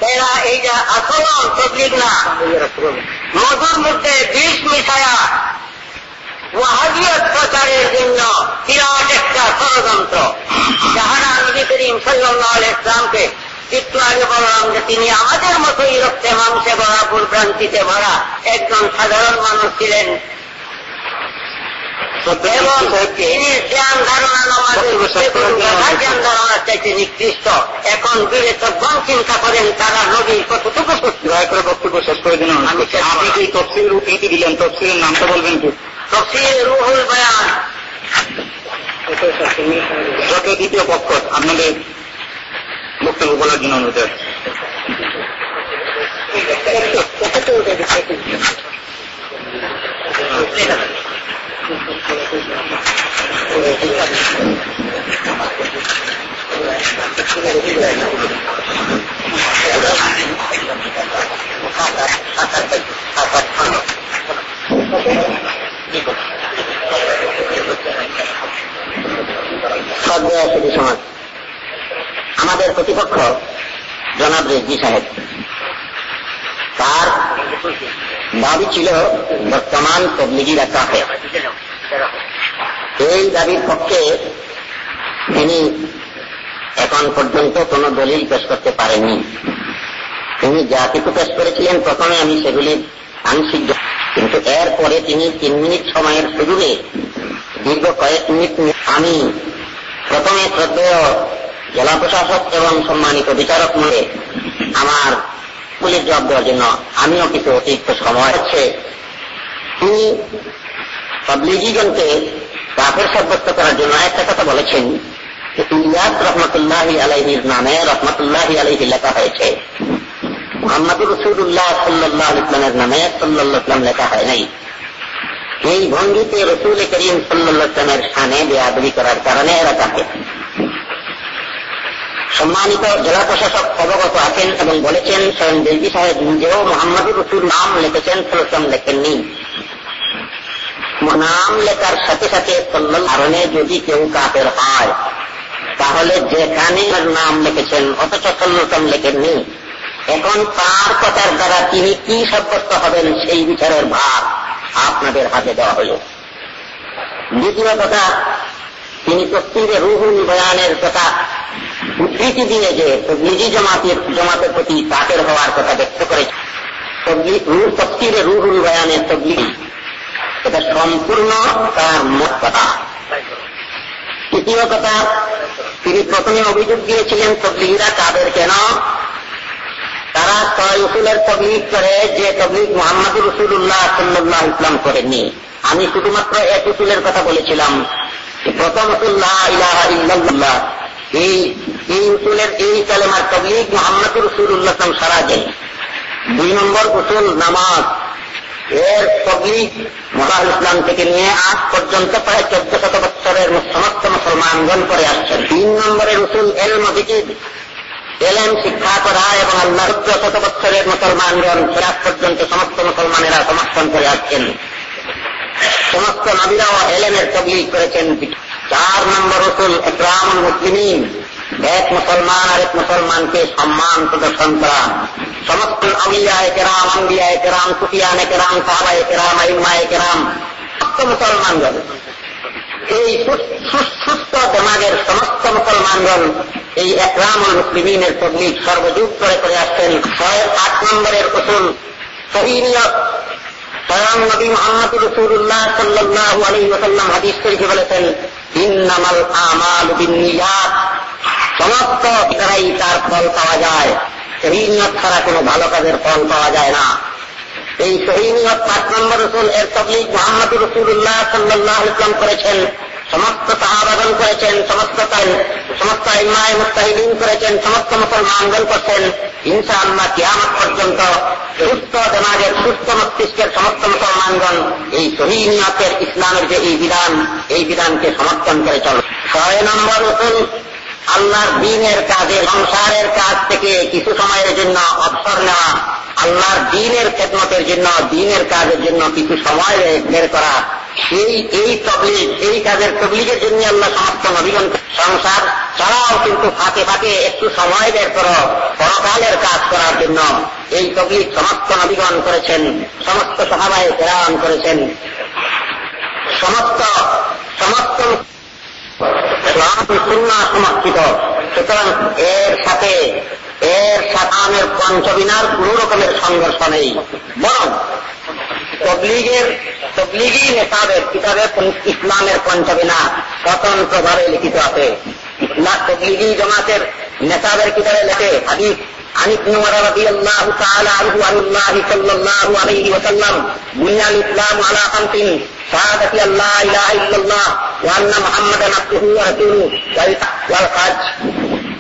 এরা এই যে আচরণ তবলিগ না মধুর মধ্যে বিষ মিশায়া ওয়াহাবিয়ত প্রচারের জন্য বিরাট একটা ষড়যন্ত্র। যাহারা নবী করিম সাল্লাহ ইসলামকে একটু আগে বললাম যে তিনি আমাদের মতোই রক্তে মাংসে ভরা ভুলভ্রান্তিতে ভরা একজন সাধারণ মানুষ ছিলেন। এবং তিনি জ্ঞান ধারণা নামাজের ধারণার চাইতে নিকৃষ্ট। এখন বিবেচকগণ চিন্তা করেন তারা নবীর কতটুকু দয়া করে বক্তব্য শেষ করে দিন। আপনি কি উদ্ধৃতি দিলেন? তফসিলের নামটা বলবেন কি? তফসির দ্বিতীয় পক্ষ আপনাদের বক্তব্য বলার জন্য অনুরোধ Thank you. আমাদের প্রতিপক্ষ জনাব রেজি সাহেব। তার দাবি ছিল বর্তমান তবলিগি রাখা হয় এই দাবির পক্ষে তিনি এখন পর্যন্ত কোন দলিল পেশ করতে পারেননি। তিনি যা কিছু পেশ করেছিলেন, প্রথমে আমি সেগুলি আংশিক কিন্তু এরপরে তিনি তিন মিনিট সময়ের সুযোগে দীর্ঘ কয়েক মিনিট আমি প্রথমে শ্রদ্ধেয় জেলা প্রশাসক এবং সম্মানিত বিচারক মনে আমার পুলিশ জবাব দেওয়ার জন্য আমিও কিছু অতিরিক্ত সময় হচ্ছে তিনি তবলিগিগণকে কাফের সাব্যস্ত করার জন্য একটা কথা বলেছেন ইলিয়াস রহমতুল্লাহ আলাইহির নামে রহমতুল্লাহ আলাইহি লেখা হয়েছে। মোহাম্মদুর রসুল্লাহ সাল্লাহ ইসলামের নামে সাল্লাহ ইসলাম লেখা হয় নাই। এই ভঙ্গিতে রসুল করিম সাল্লাহ ইসলামের সানে বেয়াদবি করার কারণে এরা তাকে সম্মানিত জেলা প্রশাসক অবগত আছেন এবং বলেছেন, স্বয়ং দেবী সাহেব নিজেও মোহাম্মদুর রসুল নাম লিখেছেন সাল্লাম লেখেননি। নাম লেখার সাথে সাথে কারণে যদি কেউ কাপের হয়, তাহলে যেখানে নাম লিখেছেন, অথচ সল্লতম লেখেননি। এখন তার কথার দ্বারা তিনি কি সাব্যস্ত হবেন সেই বিচারের ভার আপনাদের হাতে দেওয়া হল। দ্বিতীয় কথা, তিনি তফসিরে রুহুল বয়ানের কথা উদ্ধৃতি দিয়ে যে তবলিজি জমাতের জমাতের প্রতি কাকের হওয়ার কথা ব্যক্ত করেছে তফসিরে রুহুল বয়ানের তবলিগি। এটা সম্পূর্ণ তার মত কথা। তৃতীয় কথা, তিনি প্রথমে অভিযোগ দিয়েছিলেন তবলিগিরা তাদের কেন? তারা ছয় উসুলের তবলিগ করে যে তবলিগ মোহাম্মদ রসুল্লাহ সাল্লাহ ইসলাম করেননি। আমি শুধুমাত্র এক উসুলের কথা বলেছিলাম প্রথম ইল্লাল্লাহ, এই এই উসুলের এই কালেমার তবলিগ মোহাম্মদ রসুল্লাহ সারা যায় দুই নম্বর উসুল নামাজ, এর তবলিগ মহাল ইসলাম থেকে নিয়ে আজ পর্যন্ত প্রায় চোদ্দ শত বৎসরের সমস্ত মুসলমানগণ করে আসছেন। তিন নম্বরের উসুল এল মজিদ এলেন শিক্ষা করা এবং আল্লাহ শত বৎসরের মুসলমানগণ ফেরাজ পর্যন্ত সমস্ত মুসলমানেরা সমর্থন করে আসছেন। সমস্ত নবীরাও এলেনের তবলিগ করেছেন। চার নম্বর উসুল একরামুল মুসলিমিন। এক মুসলমান আর এক মুসলমানকে সম্মান প্রদর্শন করা। সমস্ত আউলিয়া কেরাম আম্বিয়া কেরাম সুফিয়ান কেরাম সাহাবা কেরাম আইমা কেরাম সমস্ত মুসলমানগণ। এই সুস্থ দেমাগের সমস্ত মুসলমানগণ এই একরামুল মুসলিমিনের তবলিগ সর্বযুগ করে করে আসছেন। ছয় আট নম্বরের উসুল। সহিনিয়ত স্বয়ং নবী মোহাম্মদ রসুল্লাহ সাল্লাহ আলী ওসাল্লাম হাদিস শরীফে বলেছেন, ইন্নামাল আমাল বিনিয়াত সমস্ত তারাই তার ফল পাওয়া যায়। সহিনিয়ত ছাড়া কোনো ভালো কাজের ফল পাওয়া যায় না। এই সহিনিয়ত পাঁচ নম্বর রসুল এর তবলিগ মোহাম্মদ রসুল্লাহ সাল্লাহ ইসলাম করেছেন, সমস্ত সাহাবাগন করেছেন, সমস্ত সমস্ত ইমায় মুস্তাহিদিন করেছেন, সমস্ত মুসলমানগণ করছেন। ইনশা আল্লাহ কিয়ামত পর্যন্ত সুস্থ দেমাগের সুস্থ মস্তিষ্কের সমস্ত মুসলমানগণ এই সহিনিয়তের ইসলামের যে এই বিধান, এই বিধানকে সমর্থন করে চল। ছয় নম্বর উসুল আল্লাহর দিনের কাজে সংসারের কাজ থেকে কিছু সময়ের জন্য অবসর নেওয়া। আল্লাহর দিনের খেদমতের জন্য, দিনের কাজের জন্য কিছু সময় বের করা সেই এই তবলিগ, এই কাজের তবলিগের জন্য আল্লাহ সমস্ত নবীগণ সংসার ছাড়াও কিন্তু ফাঁকে ফাঁকে একটু সময় বের করো, পরকালের কাজ করার জন্য। এই তবলিগ সমস্ত নবীগণ করেছেন, সমস্ত সভাবায় প্রেরণ করেছেন। সমস্ত সমস্ত সমর্থিত সুতরাং এর সাথে এর সাতামের পঞ্চবিনার কোন রকমের সংঘর্ষ নেই বরং তবলিগের তবলিগি নেতাদের কিতাবে ইসলামের পঞ্চবিনা স্বতন্ত্রভাবে লিখিত আছে ইসলাম তবলিগি জমাতের নেতাদের কিতাবে লেখে হাদিস عن ابن عمر رضي الله تعالى عنه عن الله صلى الله عليه وسلم بني الاسلام على خمس شهادة ان لا اله الا الله وان محمدا عبده ورسوله والحج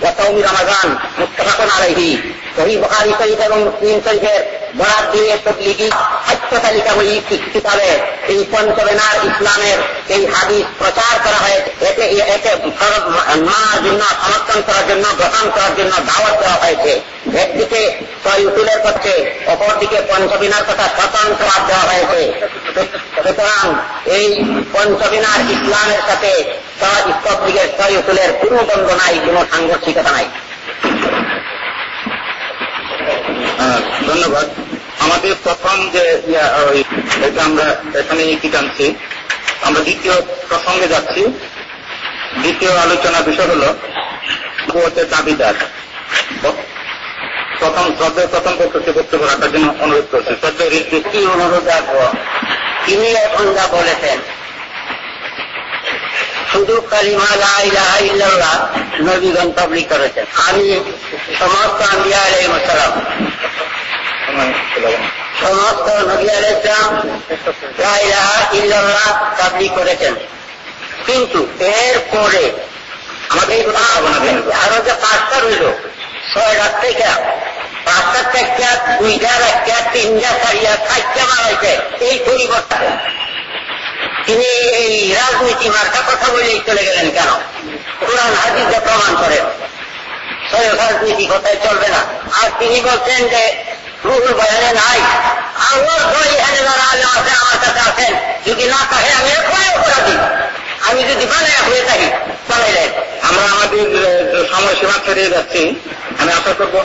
وصوم رمضان متفق عليه সহি বখারি শরীফ এবং মুসলিম শরীফের বরাদ দিয়ে তবলিগি হাত্য তালিকা বই কিতাবে এই পঞ্চবেনার ইসলামের এই হাদিস প্রচার করা হয়েছে এতে গঠন করার জন্য দাওয়াত দেওয়া হয়েছে। একদিকে উকিলের পক্ষে, অপরদিকে পঞ্চবিনার কথা স্বতন্ত্র দেওয়া হয়েছে। সুতরাং এই পঞ্চবিনার ইসলামের সাথে ইস্তক লীগের উকিলের কোনো দ্বন্দ্ব নাই, কোনো সাংঘর্ষিকতা নাই। ধন্যবাদ। আমাদের প্রথম যে আমরা এখানে কি জানছি, আমরা দ্বিতীয় প্রসঙ্গে যাচ্ছি। দ্বিতীয় আলোচনা বিষয় হল দাবিদার প্রথম শ্রদ্ধের প্রথম পক্ষকে বক্তব্য রাখার জন্য অনুরোধ করছি শ্রদ্ধের কি অনুরোধ রাখব তিনি এখন যা বলেছেন, শুধু কালিমা নবীগণ পাবলিক করেছেন। আমি সমস্ত আম্বিয়া আলাই সালাম, সমস্ত নবী আলাইসলাম ইল্লাল্লাহ পাবলিক করেছেন। কিন্তু এর পরে আমাদের আরও পাঁচটা রইল, ছয় রাত থেকে। পাঁচটা থেকে দুইটা রাখা তিনটা চারিয়া চারটা মারাইছে এই পরিবর্তন। তিনি এই রাজনীতি মার্কা কথা বলেই চলে গেলেন কেন? কোরআন হাজিজে প্রমাণ করেন রাজনীতি কথায় চলবে না? আর তিনি বলছেন যে, রুহুল বয়ানে নাই। আল্লাহর ভয় এখানে যারা আলেম আছে, আমার কাছে আছেন। যদি না থাকে, আমি এখনই অপরাধী আমি যদি বানায় হয়ে থাকি বানাইলেন আমরা আমাদের সময় সীমা ছেড়ে যাচ্ছি। আমি আশা করব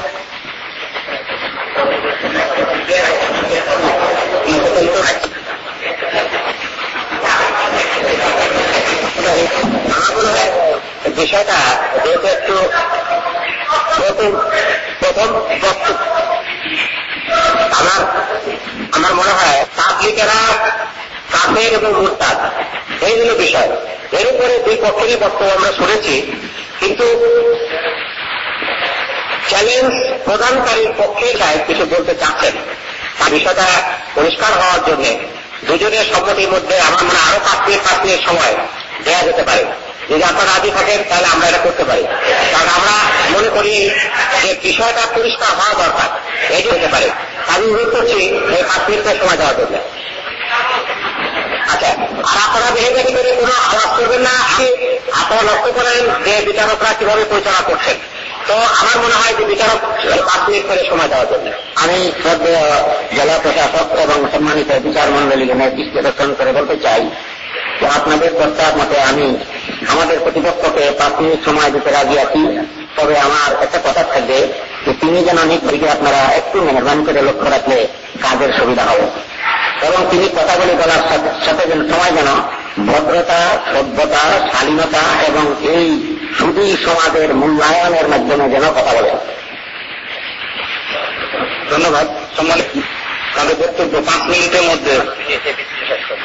বিষয়টা যেহেতু একটু প্রথম প্রথম আমার আমার মনে হয় তাবলিকেরা কাফের এবং মুস্তাদ এইগুলো বিষয় এর উপরে দুই পক্ষেরই বক্তব্য আমরা শুনেছি, কিন্তু চ্যালেঞ্জ প্রদানকারীর পক্ষে সাহেব কিছু বলতে চাচ্ছেন। তার বিষয়টা পরিষ্কার হওয়ার জন্য দুজনের সম্মতির মধ্যে আমার মনে আরও পাঁচ মিনিট পাঁচ মিনিট সময় দেওয়া যেতে পারে। যদি আপনারা রাজি থাকেন, তাহলে আমরা এটা করতে পারি। কারণ আমরা মনে করি যে বিষয়টা পরিষ্কার হওয়া দরকার, এটি হতে পারে। আমি অনুরোধ করছি এই পাঁচ মিনিটের সময় দেওয়ার জন্য। আচ্ছা আমি জেলা প্রশাসক এবং সম্মানিত বিচার মন্ডলীকে নেতৃত্ব করে বলতে চাই যে আপনাদের প্রস্তাব মতে আমি আমাদের প্রতিপক্ষকে পাঁচ মিনিট সময় দিতে রাজি আছি। তবে আমার একটা কথা থাকবে যে তিনি যেন অনেক দিকে আপনারা একটু মেহরবানি করে লক্ষ্য রাখলে কাজের সুবিধা হবে। এবং তিনি কথাগুলি বলার সাথে যেন সময় যেন ভদ্রতা সভ্যতা শালীনতা এবং এই শুধুই সমাজের মূল্যায়নের মাধ্যমে যেন কথা বলেন ধন্যবাদ। সম্মানিত তাদের বক্তব্য পাঁচ মিনিটের মধ্যে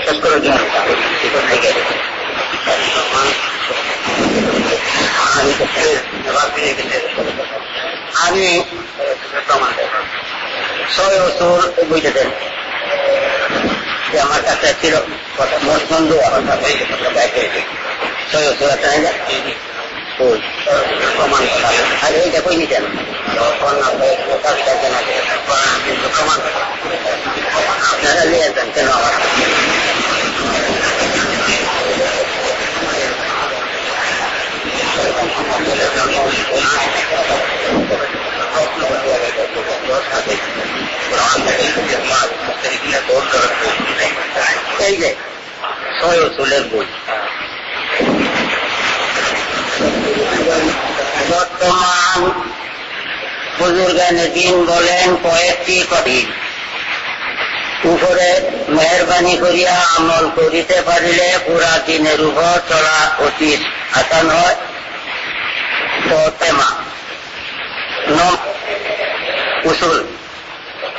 শেষ করার জন্য। আমি ছয় বছর বুঝেছেন যে আমার কাছে ছিল বন্ধু আমার কাছে ছয় বছর আছে প্রমাণ করা আর এইটা কই নিতেন প্রমাণ আপনারা নিয়ে যান কেন আমার বর্তমান বুজুর্গানে দিন বলেন কয়েকটি কঠিন। উপরে মেহরবানি করিয়া আমল করিতে পারিলে পুরা দিনের উপর চলা অতীত। আসান হয় তো উসুল।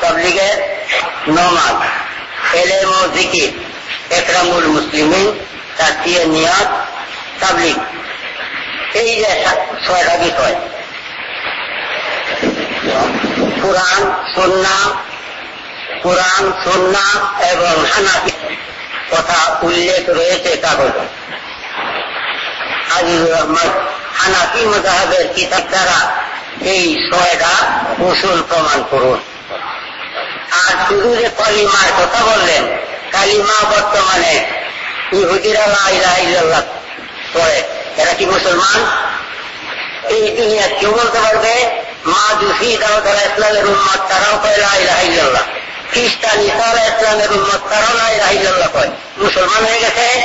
তবলিগের নমাজ। এলেম ও জিকির। একরামুল মুসলিমিন তাকিয়ে নিয়াদ, তাবলিগ। এই যে ছয়টা বিষয়। কোরআন সন্না কোরআন সন্না এবং হানাফি কথা উল্লেখ রয়েছে কাগজ। আজিজুর রহমান, হানাফি মজাহের কিতাব দ্বারা এই ছয়টা উসুল প্রমাণ করুন। আর শুধু যে কলিমার কথা বললেন, কালিমা বর্তমানে ইহুদিরা এরা কি মুসলমান? এই দুনিয়া কেউ বলতে পারবে? মা জুফি দাও তারা ইসলামের উন্মত তারাও কয় লাইল্লাহ খ্রিস্টান ইসারা ইসলামের উন্মত তারাও লাইল্লাহ কয় মুসলমান হয়ে গেছে?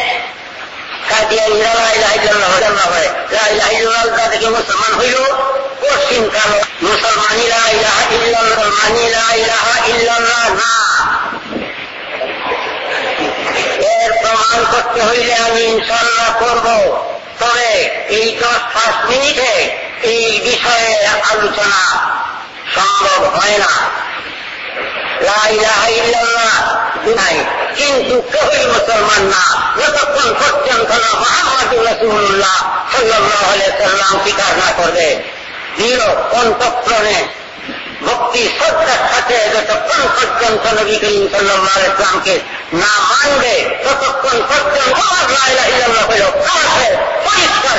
কাদিয়ানিরা লাইল্লাহ হয় লাইল্লাহ থেকে মুসলমান হইল। পশ্চিম কাল মুসলমানিরা ইলাহা ইল্লাল্লাহ মানিলা ইলাহা না এর প্রমাণ করতে হইলে আমি ইনশাল্লাহ করব। তবে এই দশ পাঁচ মিনিটে এই বিষয়ে আলোচনা সম্ভব হয় না। নাই। কিন্তু কেউই মুসলমান না। যতক্ষণ পর্যন্ত না মোহাম্মদ রসুল্লাহ সাল্লাহ সাল্লাম স্বীকার না করবে দৃঢ় কণ্ঠপ্রণে ভক্তি শ্রদ্ধার সাথে যতক্ষণ পর্যন্ত নবী করিম সাল্লাহ ইসলামকে না মানবে, ততক্ষণ পর্যন্ত পরিষ্কার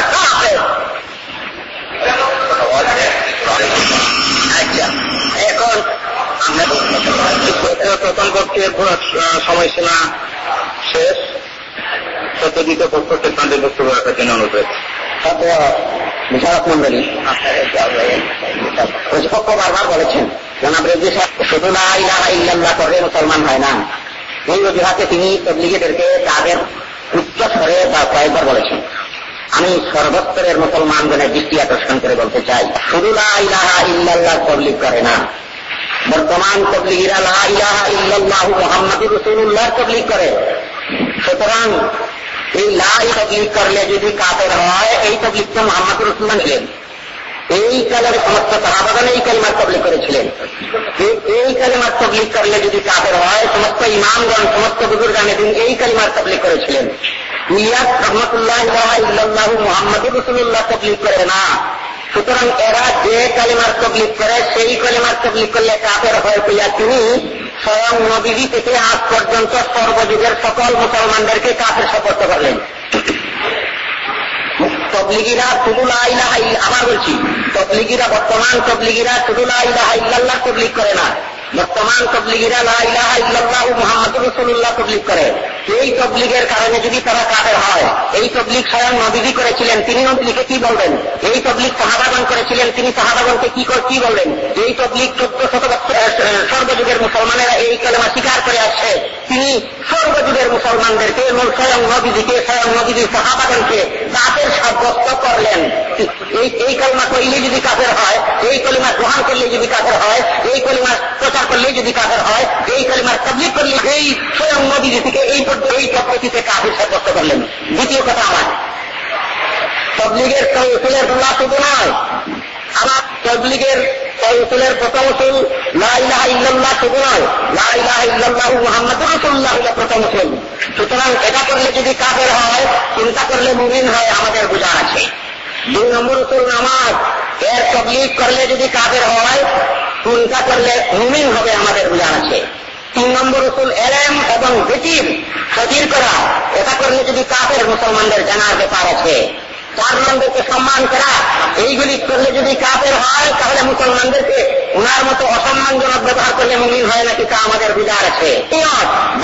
আচ্ছা এখন প্রথম পক্ষে সময়সীমা শেষ। সত্যজিত পক্ষকে তাদের বক্তব্য রাখার জন্য অনুরোধ। বিচারক মন্ডলী বারবার বলেছেন সাহেব, শুধু ইল্লাল্লাহ মুসলমান হয় না। এই অজুহাতে তিনি তাদের বা কয়েকবার বলেছেন। আমি দৃষ্টি আকর্ষণ করে বলতে চাই, শুধু ইল্লাল্লাহ তবলিগ করে না। বর্তমান তবলিগিরা লা ইলাহা ইল্লাল্লাহ মোহাম্মদ রসুল্লাহ তবলিগ করে। সুতরাং এই লাই তবলিগ করলে যদি কাপের হয়, এই তবলিগ তো মোহাম্মদ রসুল্লাহ নিলেন। এই কালের সমস্ত সাহাবাগান এই কালিমার তবলিগ করেছিলেন। এই কালিমার তবলিগ করলে যদি কাপের হয়, সমস্ত ইমামগণ, সমস্ত বুজুর্গানে তিনি এই কালিমার তবলিগ করেছিলেন। ইয়াস রহমতুল্লাহ মোহাম্মদ রসুল্লাহ তবলিগ করে না। সুতরাং এরা যে কালিমার তবলিগ করে, সেই কালিমার তবলিগ করলে কাপের হয়ে পেয়া তিনি স্বয়ং নবীজি থেকে আজ পর্যন্ত সর্বযুগের সকল মুসলমানদেরকে কাছে সপর্ত করলেন। তবলিগিরা শুধু লাইলাহা আবার বলছি, তবলিগিরা বর্তমান তবলিগিরা শুধু লাইলাহা ইল্লাল্লাহ তবলিগ করে না। বর্তমান তবলিগিরা মুহাম্মদ রসুল্লাহ তবলিগ করে। এই তবলিগের কারণে যদি তারা কাফের হয়, এই তবলিগ স্বয়ং নবীজি করেছিলেন, তিনি নবীকে কি বলবেন? এই তবলিগ সাহাবাগন করেছিলেন, তিনি সাহাবাগনকে কি কি বলবেন? এই তবলিগ চোদ্দ শত সর্বযুগের মুসলমানেরা এই কালেমা স্বীকার করে আসছে। তিনি সর্বযুগের মুসলমানদেরকে এবং স্বয়ং নবীজিকে, স্বয়ং নবীজির সাহাবাগনকে কাফের সাব্যস্ত করলেন। এই কলিমা করলে যদি কাফের হয়, এই কলিমা গ্রহণ করলে যদি কাফের হয়, এই কলিমা প্রচার করলে যদি কাফের হয়? এই কলিমার তবলিগ করলে এই স্বয়ং নবীজি থেকে এই পর্যন্ত এই পদ্ধতিতে কাফের সাব্যস্ত করলেন। দ্বিতীয় কথা আমার। তবলিগের উসুলের দোলা শুধু নয় আমার তবলিগের উসুলের প্রথম উসুল লাইলাহা ইল্লাল্লাহ শুধু নয় লাইলাহা ইল্লাল্লাহ মোহাম্মদ রসুল্লাহ প্রথম উসুল সুতরাং এটা করলে যদি কাফের হয়, চিন্তা করলে মুমিন হয়, আমাদের বোঝা আছে। দুই নম্বর উসুল নামাজ। এর তবলিগ করলে যদি কাফের হয় চিন্তা করলে মুমিন হবে আমাদের বোঝা আছে। তিন নম্বর উসুল এলেম এবং বেটির সজির করা, এটা করলে যদি কাফের মুসলমানদের জানার ব্যাপার আছে। চার নম্বরকে সম্মান করা, এইগুলি করলে যদি কাফের হয়, তাহলে মুসলমানদেরকে উনার মতো অসম্মানজনক ব্যবহার করলে মুমিন হয় নাকি তা আমাদের বিদার আছে।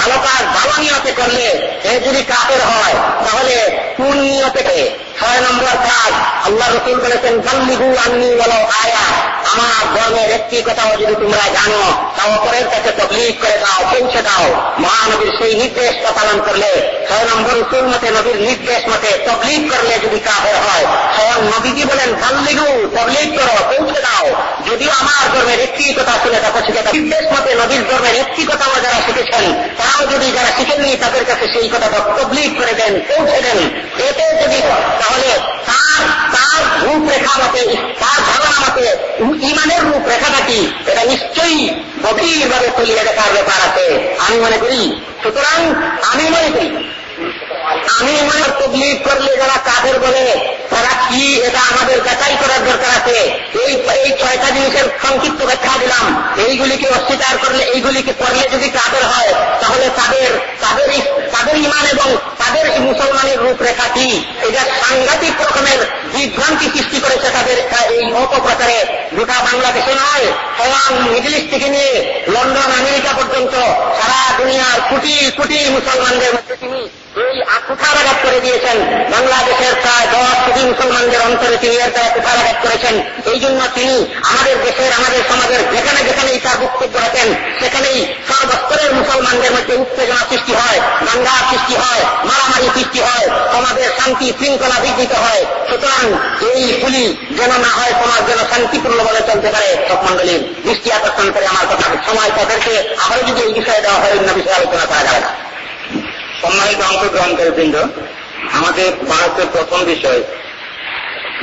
ভালো কাজ, ভালো নিয়তে করলে সে যদি কাফের হয়, তাহলে কোন নিয়তে? ছয় নম্বর কাজ, আল্লাহ রসুল বলেছেন গাল্লিহু আন্নি বলো আয়া। আমার ধর্মের একটি কথাও যদি তোমরা জানো তা অপরের কাছে তবলিগ করে দাও, পৌঁছে দাও। মহানবীর সেই নির্দেশটা পালন করলে, ছয় নম্বর রসুল মতে নবীর নির্দেশ মতে তবলিগ করলে যদি কাফের হয় স্বয়ং নবীজি বলেন গাল্লিহু তবলিগ করো, পৌঁছে দাও। যদিও আমার ধর্মের একটি কথা শুনে থাকো, সেটা নির্দেশ মতে নবীর ধর্মের একটি কথাও যারা শিখেছেন, তারাও যদি যারা শিখেননি, তাদের কাছে সেই কথাটা তবলিগ করে দেন, পৌঁছে দেন। এতে যদি তাহলে তার তার রূপরেখা মতে, তার ধারণা মতে ইমানের রূপরেখাটা কি? এটা নিশ্চয়ই গভীরভাবে তলিয়ে দেখার ব্যাপার আছে। আমি মনে করি, সুতরাং আমি মনে করি আমি মনে তবলিগ করলে যারা কাফের বলে, তারা কি এটা আমাদের যাচাই করার দরকার আছে? এই এই ছয়টা জিনিসের সংক্ষিপ্ত ব্যাখ্যা দিলাম। এইগুলিকে অস্বীকার করলে, এইগুলিকে করলে যদি কাফের হয়, তাহলে তাদের তাদের তাদের ইমান এবং তাদের মুসলমানের রূপরেখা কি? এটা সাংঘাতিক রকমের বিভ্রান্তি সৃষ্টি করেছে তাদের এই অপপ্রচারে গোটা বাংলাদেশে নয় স্বয়ং মিডিল ইস্ট থেকে নিয়ে লন্ডন, আমেরিকা পর্যন্ত সারা দুনিয়ার কোটি কোটি মুসলমানদের মধ্যে তিনি এই কুঠারাঘাত করে দিয়েছেন। বাংলাদেশের প্রায় দশ কোটি মুসলমানদের অন্তরে তিনি এর দ্বারা কুঠারাঘাত করেছেন। এই জন্য তিনি আমাদের দেশের, আমাদের সমাজের যেখানে যেখানেই তার বক্তব্য রাখেন, সেখানেই সর্বস্তরের মুসলমানদের মধ্যে উত্তেজনা সৃষ্টি হয়, দাঙ্গা সৃষ্টি হয়, মারামারি সৃষ্টি হয়, সমাজের শান্তি শৃঙ্খলা বিঘ্নিত হয়। সুতরাং এই গুলি যেন না হয়, সমাজ যেন শান্তিপূর্ণ বলে চলতে পারে, সব মন্ডলীর দৃষ্টি আকর্ষণ করে আমার কথা, সময় তাদেরকে আবারও যদি এই বিষয়ে দেওয়া হয়, অন্য বিষয়ে আলোচনা করা যাবে না। সম্মানিত অংশগ্রহণকারী বৃন্দ, আমাদের ভারতের প্রথম বিষয়,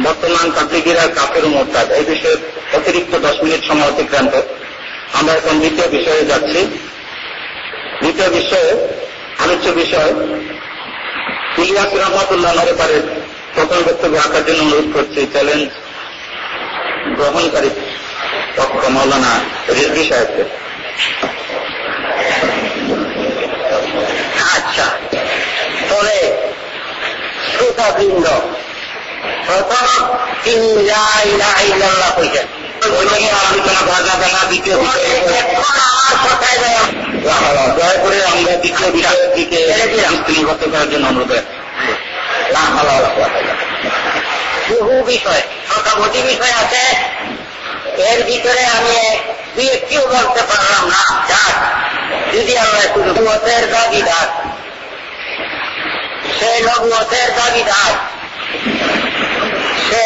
বর্তমান পাবলিকেরা কাপের মোরতাদ। এই বিষয়ে অতিরিক্ত দশ মিনিট সময় অতিক্রান্ত। আমরা এখন দ্বিতীয় বিষয়ে যাচ্ছি। দ্বিতীয় বিষয়ে, আলোচ্য বিষয়, ইলিয়াস রহমতুল্লাহ ব্যাপারে প্রথম বক্তব্য রাখার জন্য অনুরোধ করছি, চ্যালেঞ্জ গ্রহণকারী পক্ষ মৌলানা রেজবি সাহেবকে। আচ্ছা। তবে শ্রোতাবৃন্দ প্রথম তিনি ইল্লাল্লাহ কইছেন। বহু বিষয় মোটামুটি বিষয় আছে। এর ভিতরে আমি দুই একটিও বলতে পারলাম না। যাক, যদি আমরা নবুয়তের দাবিদার, সে নবুয়তের দাবিদার, সে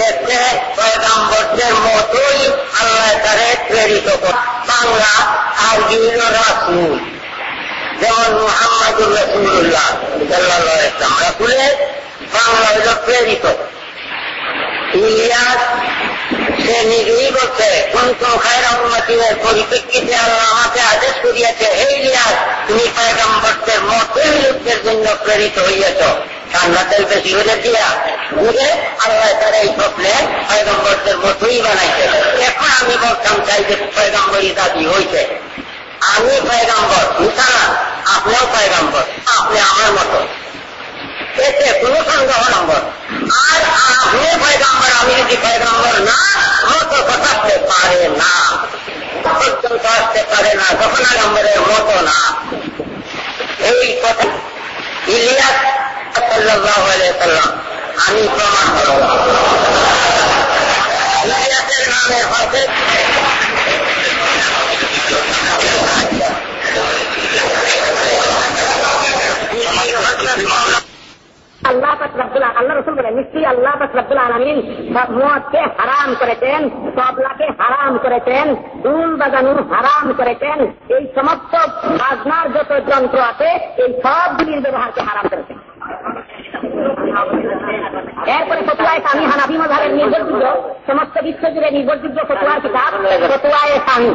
লেখে পয়গাম্বরদের মতোই আল্লাহ তারে প্রেরিত বাংলা আর বিভিন্ন রাসুল, যেমন মোহাম্মদুর রসুল্লাহ সাল্লাহ ইসলাম রাসুলের বাংলা হইল প্রেরিত। ইলিয়াস সে নিজেই বলছে কুন্ত খায়রা উন্নতির পরিপ্রেক্ষিতে আল্লাহ আমাকে আদেশ করিয়াছে হে ইলিয়াস তুমি পয়গম্বরদের মতোই লোকদের জন্য প্রেরিত হইয়াছ। ঠান্ডাতেল বেশি হয়ে দিয়া বুঝে আল্লাহ তারা এই স্বপ্নে পয়গম্বরদের মতোই বানাইছে। এখন আমি বলতাম চাই যে পয়গম্বরই দাবি হয়েছে আমি পয়গম্বর মুসানা আপনিও পয়গম্বর, আপনি আমার মতো। এতে কোন সন্দেহ নম্বর আর আপনি পয়গম্বর আমি যদি পয়গম্বর না মতো ঘটাতে পারে না পর্যন্ত আসতে পারে না তখন নম্বরের মতো না এই কথা ইলিয়াস সাল্লাহ সাল্লাম আমি প্রমাণ করব ইলিয়াসের নামে হয়তো আল্লাহ রব্দুল্লাহ আল্লাহ রসুল বলে নিশ্চয়ই আল্লাহ রব্দুল আলমিন মদকে হারাম করেছেন তবলাকে হারাম করেছেন দুল বাজানু হারাম করেছেন এই সমস্ত বাজনার যত যন্ত্র আছে এই সবগুলির ব্যবহারকে হারাম করেছেন। এরপরে ফতুয়ায় স্বামী হানাফি মজারের নির্ভরযোগ্য সমস্ত বিশ্ব জুড়ে নির্ভরযোগ্য ফতুয়ার কিতাব ফতুয়ায় স্বামী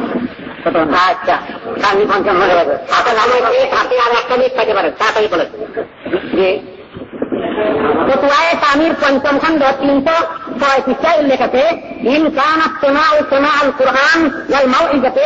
আচ্ছা স্বামী পঞ্চম হয়ে যাবে আপনার নামে হাতে আর একটা মিনিট থাকতে পারে তাড়াতাড়ি বলে যে ফতুয়ায় স্বামীর পঞ্চম খণ্ড তিনশো ছয় পৃষ্ঠায় উল্লেখ আছে ইন কানা সেমা ও সেমা আল কুরআন ওয়াল মাউইজাতে